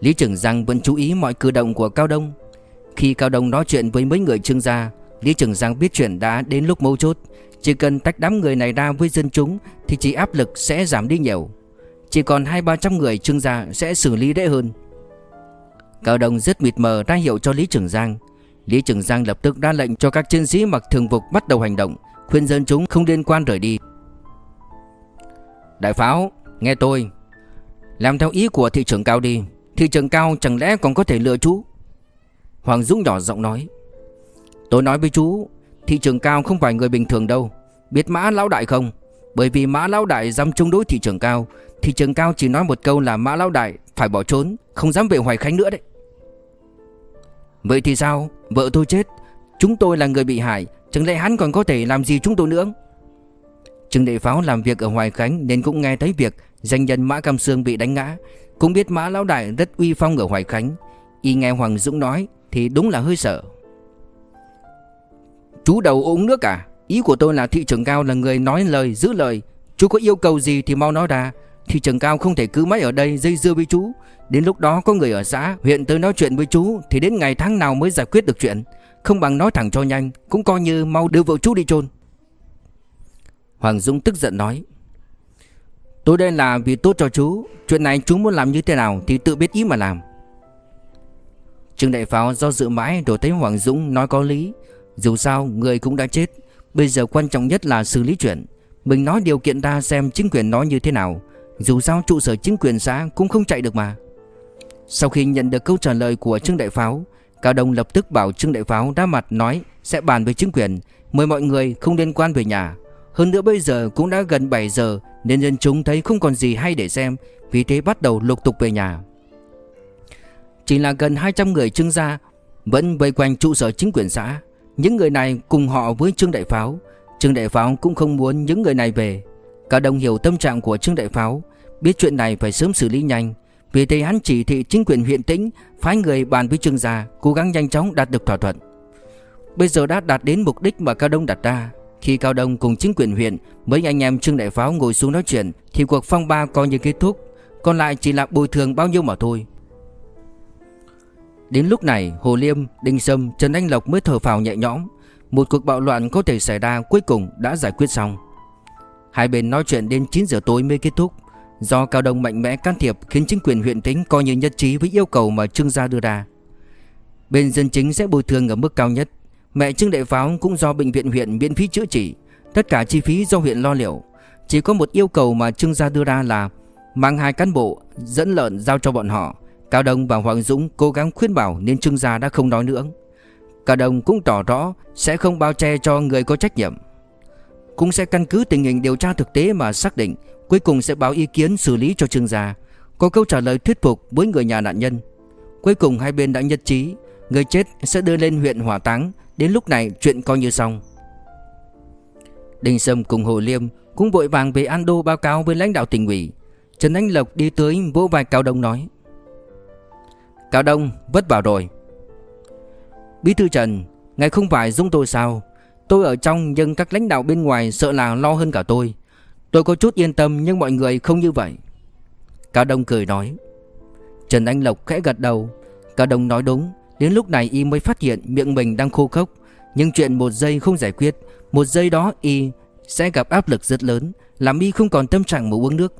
Lý Trường Giang vẫn chú ý mọi cử động của Cao Đông. Khi Cao Đông nói chuyện với mấy người Trương gia, Lý Trường Giang biết chuyện đã đến lúc mấu chốt. Chỉ cần tách đám người này ra với dân chúng, Thì chỉ áp lực sẽ giảm đi nhiều. Chỉ còn hai ba trăm người Trương gia sẽ xử lý dễ hơn. Cao Đông rất mịt mờ ra hiệu cho Lý Trường Giang. Lý Trường Giang lập tức ra lệnh cho các chiến sĩ mặc thường phục bắt đầu hành động, Khuyên dân chúng không liên quan rời đi. Đại pháo, nghe tôi. Làm theo ý của thị trưởng cao đi. Thị trưởng cao chẳng lẽ còn có thể lựa chú? Hoàng Dũng nhỏ giọng nói. Tôi nói với chú, Thị trưởng cao không phải người bình thường đâu. Biết mã lão đại không? Bởi vì mã lão đại dám chống đối thị trưởng cao, Thị trưởng cao chỉ nói một câu là mã lão đại Phải bỏ trốn, Không dám về Hoài Khánh nữa đấy. Vậy thì sao? Vợ tôi chết, Chúng tôi là người bị hại, Chẳng lẽ hắn còn có thể làm gì chúng tôi nữa? Trương Đại Pháo làm việc ở Hoài Khánh nên cũng nghe thấy việc danh nhân Mã Cam Sương bị đánh ngã, cũng biết Mã Lão Đại rất uy phong ở Hoài Khánh. Y nghe Hoàng Dũng nói thì đúng là hơi sợ. Chú đầu uống nước à? Ý của tôi là thị trưởng cao là người nói lời giữ lời. Chú có yêu cầu gì thì mau nói ra. Thị trưởng cao không thể cứ mãi ở đây dây dưa với chú. Đến lúc đó có người ở xã, huyện tới nói chuyện với chú thì đến ngày tháng nào mới giải quyết được chuyện. Không bằng nói thẳng cho nhanh, cũng coi như mau đưa vợ chú đi chôn. Hoàng Dung tức giận nói, Tôi đây là vì tốt cho chú, Chuyện này chú muốn làm như thế nào Thì tự biết ý mà làm. Trương Đại Pháo do dự mãi Rồi thấy Hoàng Dũng nói có lý. Dù sao, người cũng đã chết. Bây giờ quan trọng nhất là xử lý chuyện. Mình nói điều kiện ra xem chính quyền nói như thế nào. Dù sao, trụ sở chính quyền xã Cũng không chạy được mà. Sau khi nhận được câu trả lời của Trương Đại Pháo, Cao Đông lập tức bảo Trương Đại Pháo đá mặt nói Sẽ bàn với chính quyền, Mời mọi người không liên quan về nhà hơn nữa bây giờ cũng đã gần 7 giờ, Nên dân chúng thấy không còn gì hay để xem, Vì thế bắt đầu lục tục về nhà. Chỉ là gần 200 người Trương gia Vẫn vây quanh trụ sở chính quyền xã. Những người này cùng họ với Trương Đại Pháo. Trương Đại Pháo cũng không muốn những người này về. Cả đồng hiểu tâm trạng của Trương Đại Pháo, Biết chuyện này phải sớm xử lý nhanh. Vì thế hắn chỉ thị chính quyền huyện tĩnh Phái người bàn với Trương gia, Cố gắng nhanh chóng đạt được thỏa thuận. Bây giờ đã đạt đến mục đích mà Cao Đông đặt ra. Khi Cao Đông cùng chính quyền huyện Mấy anh em Trương Đại Pháo ngồi xuống nói chuyện Thì cuộc phong ba coi như kết thúc. Còn lại chỉ là bồi thường bao nhiêu mà thôi. Đến lúc này Hồ Liêm, Đinh Sâm, Trần Anh Lộc mới thở phào nhẹ nhõm. Một cuộc bạo loạn có thể xảy ra cuối cùng đã giải quyết xong. Hai bên nói chuyện đến 9 giờ tối mới kết thúc. Do Cao Đông mạnh mẽ can thiệp khiến chính quyền huyện tính coi như nhất trí với yêu cầu mà Trương gia đưa ra. Bên dân chính sẽ bồi thường ở mức cao nhất. Mẹ Trương Đại Pháo cũng do bệnh viện huyện miễn phí chữa trị. Tất cả chi phí do huyện lo liệu. Chỉ có một yêu cầu mà Trương gia đưa ra là Mang hai cán bộ dẫn lợn giao cho bọn họ. Cao Đông và Hoàng Dũng cố gắng khuyên bảo nên Trương gia đã không nói nữa. Cao Đông cũng tỏ rõ sẽ không bao che cho người có trách nhiệm. Cũng sẽ căn cứ tình hình điều tra thực tế mà xác định, Cuối cùng sẽ báo ý kiến xử lý cho Trương gia. Có câu trả lời thuyết phục với người nhà nạn nhân. Cuối cùng hai bên đã nhất trí, Người chết sẽ đưa lên huyện hỏa táng Đến lúc này chuyện coi như xong. Đinh Sâm cùng Hồ Liêm Cũng vội vàng về An Đô báo cáo với lãnh đạo tỉnh ủy. Trần Anh Lộc đi tới vỗ vai Cao Đông nói, Cao Đông, vất vả rồi. Bí thư Trần, Ngài không phải giống tôi sao? Tôi ở trong nhưng các lãnh đạo bên ngoài sợ là lo hơn cả tôi. Tôi có chút yên tâm nhưng mọi người không như vậy. Cao Đông cười nói. Trần Anh Lộc khẽ gật đầu. Cao Đông nói đúng. Đến lúc này y mới phát hiện miệng mình đang khô khốc. Nhưng chuyện một giây không giải quyết. Một giây đó y sẽ gặp áp lực rất lớn, Làm y không còn tâm trạng mà uống nước.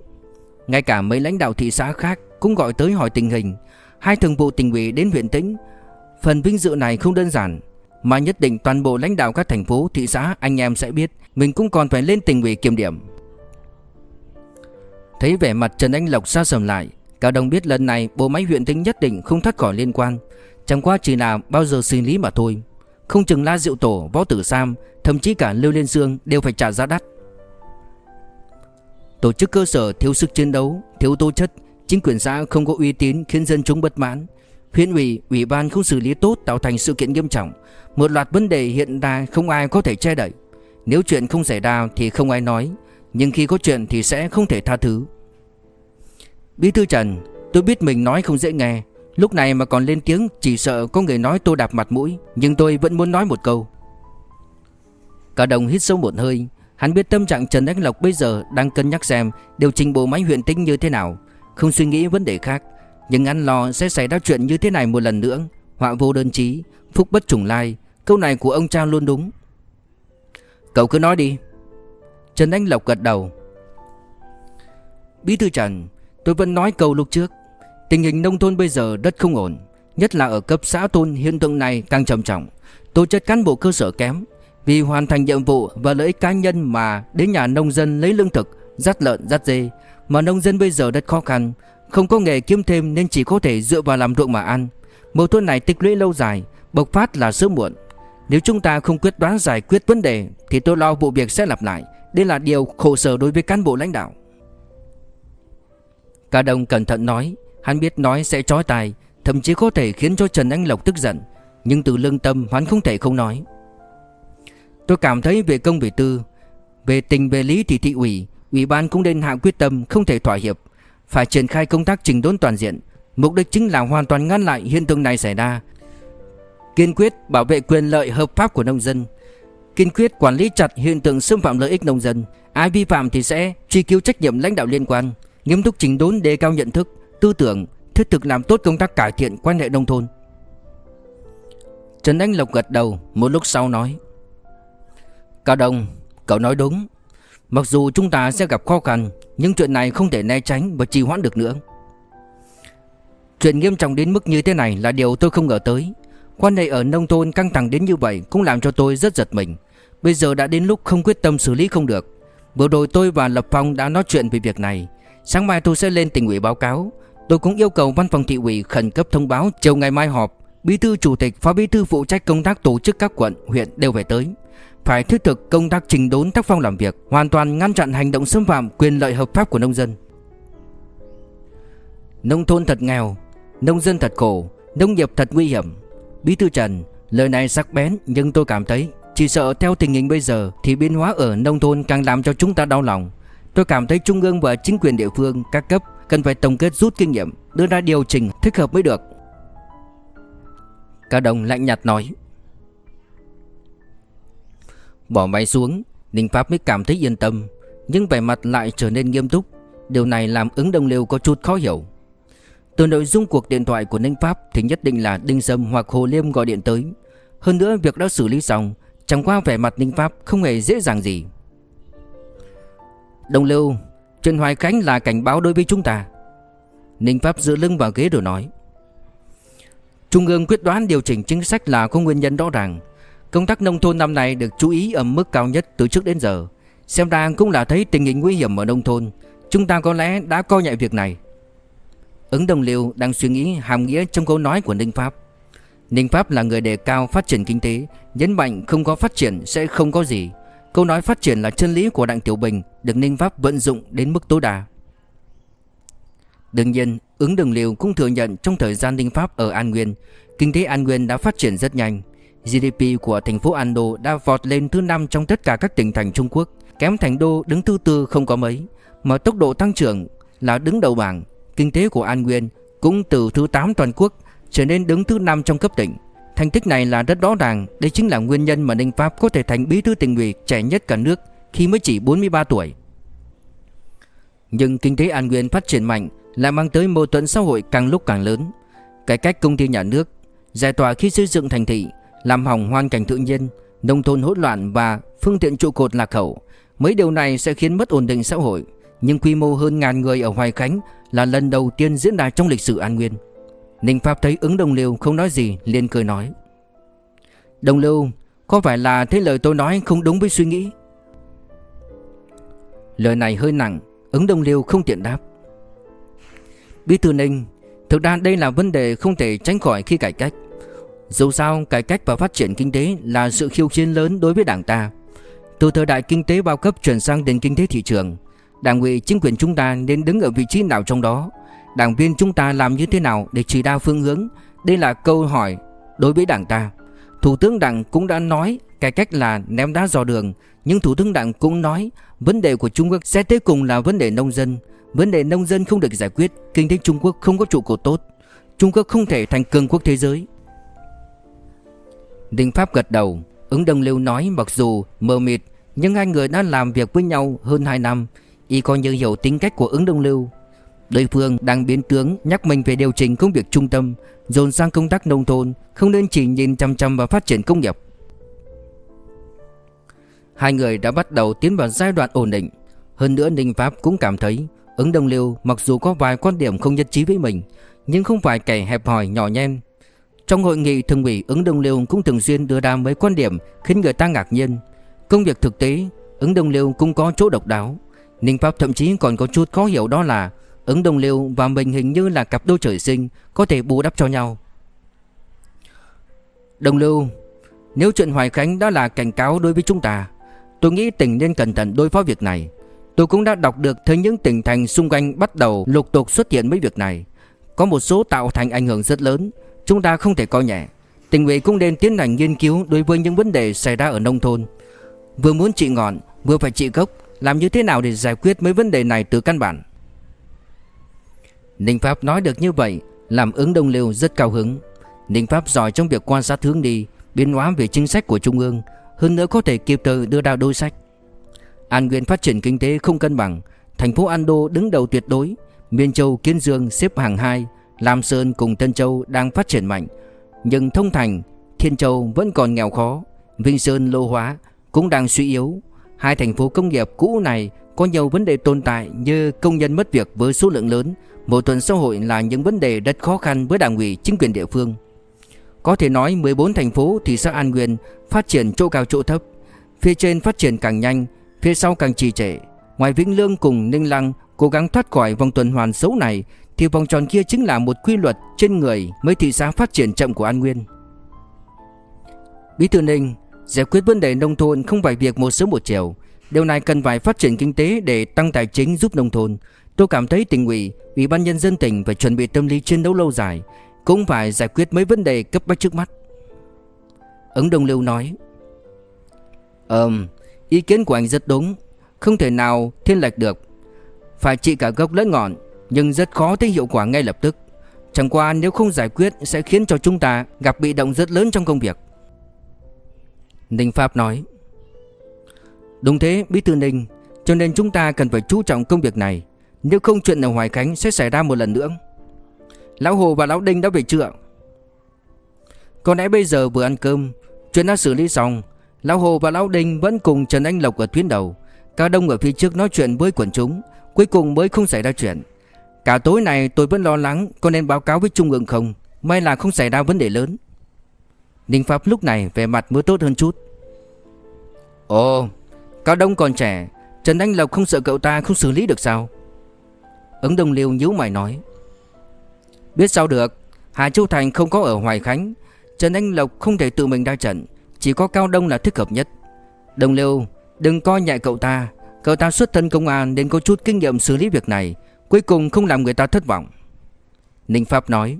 Ngay cả mấy lãnh đạo thị xã khác Cũng gọi tới hỏi tình hình. Hai thường vụ tỉnh ủy đến huyện Tĩnh. Phần vinh dự này không đơn giản, Mà nhất định toàn bộ lãnh đạo các thành phố, thị xã, Anh em sẽ biết. Mình cũng còn phải lên tỉnh ủy kiểm điểm. Thấy vẻ mặt Trần Anh Lộc xa sầm lại Cao đồng biết lần này bộ máy huyện Tĩnh nhất định không thoát khỏi liên quan. Chẳng qua chỉ là bao giờ xử lý mà thôi. Không chừng La Diệu Tổ, Võ Tử Sam Thậm chí cả Lưu Liên Dương đều phải trả giá đắt. Tổ chức cơ sở thiếu sức chiến đấu Thiếu tố chất Chính quyền xã không có uy tín khiến dân chúng bất mãn. Huyện ủy, ủy ban không xử lý tốt tạo thành sự kiện nghiêm trọng. Một loạt vấn đề hiện nay không ai có thể che đậy. Nếu chuyện không xảy ra thì không ai nói Nhưng khi có chuyện thì sẽ không thể tha thứ. Bí thư Trần Tôi biết mình nói không dễ nghe Lúc này mà còn lên tiếng chỉ sợ có người nói tôi đạp mặt mũi, Nhưng tôi vẫn muốn nói một câu. Cả đồng hít sâu một hơi, Hắn biết tâm trạng Trần Anh Lộc bây giờ đang cân nhắc xem điều chỉnh bộ máy huyện tinh như thế nào. Không suy nghĩ vấn đề khác, Nhưng anh lo sẽ xảy ra chuyện như thế này một lần nữa. Họa vô đơn chí, Phúc bất trùng lai, Câu này của ông cha luôn đúng. Cậu cứ nói đi. Trần Anh Lộc gật đầu. Bí thư Trần, Tôi vẫn nói câu lúc trước. Tình hình nông thôn bây giờ rất không ổn, Nhất là ở cấp xã thôn hiện tượng này càng trầm trọng. Tổ chức cán bộ cơ sở kém, Vì hoàn thành nhiệm vụ và lợi ích cá nhân mà đến nhà nông dân lấy lương thực Dắt lợn dắt dê, Mà nông dân bây giờ rất khó khăn, Không có nghề kiếm thêm nên chỉ có thể dựa vào làm ruộng mà ăn. Mâu thuẫn này tích lũy lâu dài, Bộc phát là sớm muộn. Nếu chúng ta không quyết đoán giải quyết vấn đề, Thì tôi lo vụ việc sẽ lặp lại. Đây là điều khổ sở đối với cán bộ lãnh đạo. Cả đồng cẩn thận nói Hắn biết nói sẽ trói tài Thậm chí có thể khiến cho Trần Anh Lộc tức giận, Nhưng từ lương tâm hắn không thể không nói. Tôi cảm thấy về công về tư, Về tình về lý thì thị ủy Ủy ban cũng nên hạ quyết tâm không thể thỏa hiệp, Phải triển khai công tác trình đốn toàn diện. Mục đích chính là hoàn toàn ngăn lại hiện tượng này xảy ra. Kiên quyết bảo vệ quyền lợi hợp pháp của nông dân, Kiên quyết quản lý chặt hiện tượng xâm phạm lợi ích nông dân. Ai vi phạm thì sẽ truy cứu trách nhiệm lãnh đạo liên quan, Nghiêm túc chỉnh đốn đề cao nhận thức tư tưởng thiết thực làm tốt công tác cải thiện quan hệ nông thôn. Trần Anh Lộc gật đầu, một lúc sau nói: "Cao Đông, cậu nói đúng. Mặc dù chúng ta sẽ gặp khó khăn, nhưng chuyện này không thể né tránh và trì hoãn được nữa." Chuyện nghiêm trọng đến mức như thế này là điều tôi không ngờ tới. Quan hệ ở nông thôn căng thẳng đến như vậy cũng làm cho tôi rất giật mình. Bây giờ đã đến lúc không quyết tâm xử lý không được. Vừa rồi tôi và Lập Phong đã nói chuyện về việc này. Sáng mai tôi sẽ lên tỉnh ủy báo cáo Tôi cũng yêu cầu văn phòng thị ủy khẩn cấp thông báo chiều ngày mai họp Bí thư chủ tịch, phó bí thư phụ trách công tác tổ chức các quận, huyện đều phải tới. Phải thiết thực công tác trình đốn tác phong làm việc Hoàn toàn ngăn chặn hành động xâm phạm quyền lợi hợp pháp của nông dân. Nông thôn thật nghèo Nông dân thật khổ Nông nghiệp thật nguy hiểm. Bí thư Trần Lời này sắc bén nhưng tôi cảm thấy Chỉ sợ theo tình hình bây giờ Thì biến hóa ở nông thôn càng làm cho chúng ta đau lòng. Tôi cảm thấy Trung ương và chính quyền địa phương Các cấp cần phải tổng kết rút kinh nghiệm, Đưa ra điều chỉnh thích hợp mới được. Cả đồng lạnh nhạt nói. Bỏ máy xuống, Ninh Pháp mới cảm thấy yên tâm, Nhưng vẻ mặt lại trở nên nghiêm túc. Điều này làm ứng đồng liêu có chút khó hiểu. Từ nội dung cuộc điện thoại của Ninh Pháp Thì nhất định là Đinh Sâm hoặc Hồ Liêm gọi điện tới. Hơn nữa việc đã xử lý xong, Chẳng qua vẻ mặt Ninh Pháp không hề dễ dàng gì. Đồng Lưu Trần Hoài Khánh là cảnh báo đối với chúng ta. Ninh Pháp dựa lưng vào ghế rồi nói. Trung ương quyết đoán điều chỉnh chính sách là có nguyên nhân rõ ràng. Công tác nông thôn năm nay được chú ý ở mức cao nhất từ trước đến giờ. Xem ra cũng là thấy tình hình nguy hiểm ở nông thôn. Chúng ta có lẽ đã coi nhẹ việc này. Ứng đồng liêu đang suy nghĩ hàm nghĩa trong câu nói của Ninh Pháp. Ninh Pháp là người đề cao phát triển kinh tế, Nhấn mạnh không có phát triển sẽ không có gì. Câu nói phát triển là chân lý của Đặng Tiểu Bình được Ninh Pháp vận dụng đến mức tối đa. Đương nhiên, ứng đồng liều cũng thừa nhận Trong thời gian Ninh Pháp ở An Nguyên, Kinh tế An Nguyên đã phát triển rất nhanh. GDP của thành phố Ando đã vọt lên thứ năm trong tất cả các tỉnh thành Trung Quốc, Kém thành đô đứng thứ tư không có mấy, Mà tốc độ tăng trưởng là đứng đầu bảng. Kinh tế của An Nguyên cũng từ thứ 8 toàn quốc trở nên đứng thứ 5 trong cấp tỉnh. Thành tích này là rất rõ ràng, Đây chính là nguyên nhân mà Ninh Pháp có thể thành bí thư tỉnh ủy trẻ nhất cả nước. Khi mới chỉ 43 tuổi. Nhưng kinh tế An Nguyên phát triển mạnh Lại mang tới mâu thuẫn xã hội càng lúc càng lớn. Cải cách công ty nhà nước, Giải tỏa khi xây dựng thành thị, Làm hỏng hoàn cảnh tự nhiên, Nông thôn hỗn loạn và phương tiện trụ cột lạc hậu, Mấy điều này sẽ khiến mất ổn định xã hội. Nhưng quy mô hơn ngàn người ở Hoài Khánh Là lần đầu tiên diễn ra trong lịch sử An Nguyên. Ninh Pháp thấy ứng đồng liêu không nói gì, liền cười nói. Đồng lưu Có phải là thế lời tôi nói không đúng với suy nghĩ? Lời này hơi nặng, Ứng đồng liêu không tiện đáp. Bí thư Ninh, Thực ra đây là vấn đề không thể tránh khỏi khi cải cách. Dù sao, cải cách và phát triển kinh tế Là sự khiêu chiến lớn đối với đảng ta. Từ thời đại kinh tế bao cấp chuyển sang nền kinh tế thị trường, Đảng ủy, chính quyền chúng ta nên đứng ở vị trí nào trong đó? Đảng viên chúng ta làm như thế nào để chỉ đạo phương hướng? Đây là câu hỏi đối với đảng ta. Thủ tướng đảng cũng đã nói cải cách là ném đá dò đường nhưng Thủ tướng đảng cũng nói, Vấn đề của Trung Quốc sẽ tới cùng là vấn đề nông dân. Vấn đề nông dân không được giải quyết, Kinh tế Trung Quốc không có trụ cột tốt. Trung Quốc không thể thành cường quốc thế giới. Đình Pháp gật đầu. Ứng Đồng Liêu nói, mặc dù mờ mịt, Nhưng hai người đã làm việc với nhau hơn 2 năm. Y coi như hiểu tính cách của ứng Đông Lưu. Đối phương đang biến tướng, nhắc mình về điều chỉnh công việc trung tâm, Dồn sang công tác nông thôn, Không nên chỉ nhìn chăm chăm vào phát triển công nghiệp. Hai người đã bắt đầu tiến vào giai đoạn ổn định. Hơn nữa Ninh Pháp cũng cảm thấy Ứng Đông Liêu mặc dù có vài quan điểm không nhất trí với mình, Nhưng không phải kẻ hẹp hòi nhỏ nhen. Trong hội nghị thường ủy, ứng Đông Liêu cũng thường xuyên đưa ra mấy quan điểm Khiến người ta ngạc nhiên. Công việc thực tế, ứng Đông Liêu cũng có chỗ độc đáo. Ninh Pháp thậm chí còn có chút khó hiểu đó là Ứng Đông Liêu và mình hình như là cặp đôi trời sinh, Có thể bù đắp cho nhau. Đồng Lưu, Nếu chuyện Hoài Khánh đã là cảnh cáo đối với chúng ta Tôi nghĩ tỉnh nên cẩn thận đối phó việc này. Tôi cũng đã đọc được thấy những tỉnh thành xung quanh bắt đầu lục tục xuất hiện mấy việc này. Có một số tạo thành ảnh hưởng rất lớn, Chúng ta không thể coi nhẹ. Tỉnh ủy cũng nên tiến hành nghiên cứu đối với những vấn đề xảy ra ở nông thôn. Vừa muốn trị ngọn, vừa phải trị gốc, Làm như thế nào để giải quyết mấy vấn đề này từ căn bản? Ninh Pháp nói được như vậy, Làm ứng đông liêu rất cao hứng. Ninh Pháp giỏi trong việc quan sát hướng đi, Biến hóa về chính sách của Trung ương hơn nữa có thể kịp thời đưa ra đôi sách. An Nguyên phát triển kinh tế không cân bằng, Thành phố An Đô đứng đầu tuyệt đối. Miên Châu, Kiến Dương xếp hàng 2 Lam Sơn cùng Tân Châu đang phát triển mạnh. Nhưng Thông Thành, Thiên Châu vẫn còn nghèo khó, Vinh Sơn Lô Hóa cũng đang suy yếu. Hai thành phố công nghiệp cũ này có nhiều vấn đề tồn tại như công nhân mất việc với số lượng lớn, Mâu thuẫn xã hội là những vấn đề rất khó khăn với đảng ủy, chính quyền địa phương. Có thể nói 14 thành phố thị xã An Nguyên phát triển chỗ cao chỗ thấp, phía trên phát triển càng nhanh, phía sau càng trì trệ. Ngoài Vĩnh Lương cùng Ninh Lăng cố gắng thoát khỏi vòng tuần hoàn xấu này thì vòng tròn kia chính là một quy luật trên người mấy thị xã phát triển chậm của An Nguyên. Bí thư Ninh, giải quyết vấn đề nông thôn không phải việc một sớm một chiều, điều này cần phải phát triển kinh tế để tăng tài chính giúp nông thôn, Tôi cảm thấy tỉnh ủy, ủy ban nhân dân tỉnh phải chuẩn bị tâm lý chiến đấu lâu dài. Cũng phải giải quyết mấy vấn đề cấp bách trước mắt. Ứng Đông Lưu nói, Ờm, Ý kiến của anh rất đúng. Không thể nào thiên lệch được. Phải trị cả gốc lẫn ngọn, Nhưng rất khó thấy hiệu quả ngay lập tức. Chẳng qua nếu không giải quyết Sẽ khiến cho chúng ta gặp bị động rất lớn trong công việc. Ninh Pháp nói, Đúng thế, Bí thư Ninh, Cho nên chúng ta cần phải chú trọng công việc này. Nếu không chuyện ở Hoài Khánh sẽ xảy ra một lần nữa. Lão Hồ và Lão Đinh đã về chưa Có lẽ bây giờ vừa ăn cơm, Chuyện đã xử lý xong, Lão Hồ và Lão Đinh vẫn cùng Trần Anh Lộc ở tuyến đầu. Cao Đông ở phía trước nói chuyện với quần chúng, Cuối cùng mới không xảy ra chuyện. Cả tối này tôi vẫn lo lắng Có nên báo cáo với Trung ương không, May là không xảy ra vấn đề lớn. Ninh Pháp lúc này về mặt mới tốt hơn chút. Ồ Cao Đông còn trẻ, Trần Anh Lộc không sợ cậu ta không xử lý được sao? Ứng Đông Liêu nhíu mày nói. Biết sao được, Hà Châu Thành không có ở Hoài Khánh, Trần Anh Lộc không thể tự mình ra trận, Chỉ có Cao Đông là thích hợp nhất. Đồng Liêu, đừng coi nhẹ cậu ta Cậu ta xuất thân công an nên có chút kinh nghiệm xử lý việc này, Cuối cùng không làm người ta thất vọng. Ninh Pháp nói,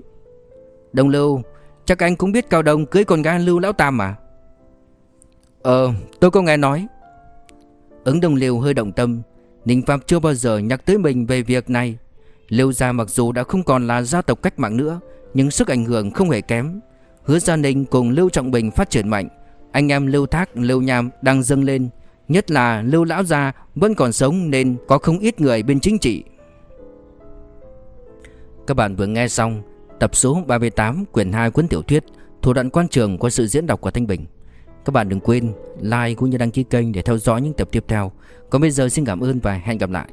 Đồng Lưu Chắc anh cũng biết Cao Đông cưới con gái Lưu Lão Tam mà. Ờ tôi có nghe nói. Ứng Đồng Liêu hơi động tâm, Ninh Pháp chưa bao giờ nhắc tới mình về việc này. Lưu gia mặc dù đã không còn là gia tộc cách mạng nữa Nhưng sức ảnh hưởng không hề kém. Hứa Gia Ninh cùng Lưu Trọng Bình phát triển mạnh. Anh em Lưu Thác, Lưu Nham đang dâng lên. Nhất là Lưu Lão Gia vẫn còn sống nên có không ít người bên chính trị. Các bạn vừa nghe xong tập số 38 quyển 2 cuốn tiểu thuyết Thủ đoạn quan trường qua sự diễn đọc của Thanh Bình. Các bạn đừng quên like cũng như đăng ký kênh để theo dõi những tập tiếp theo. Còn bây giờ xin cảm ơn và hẹn gặp lại.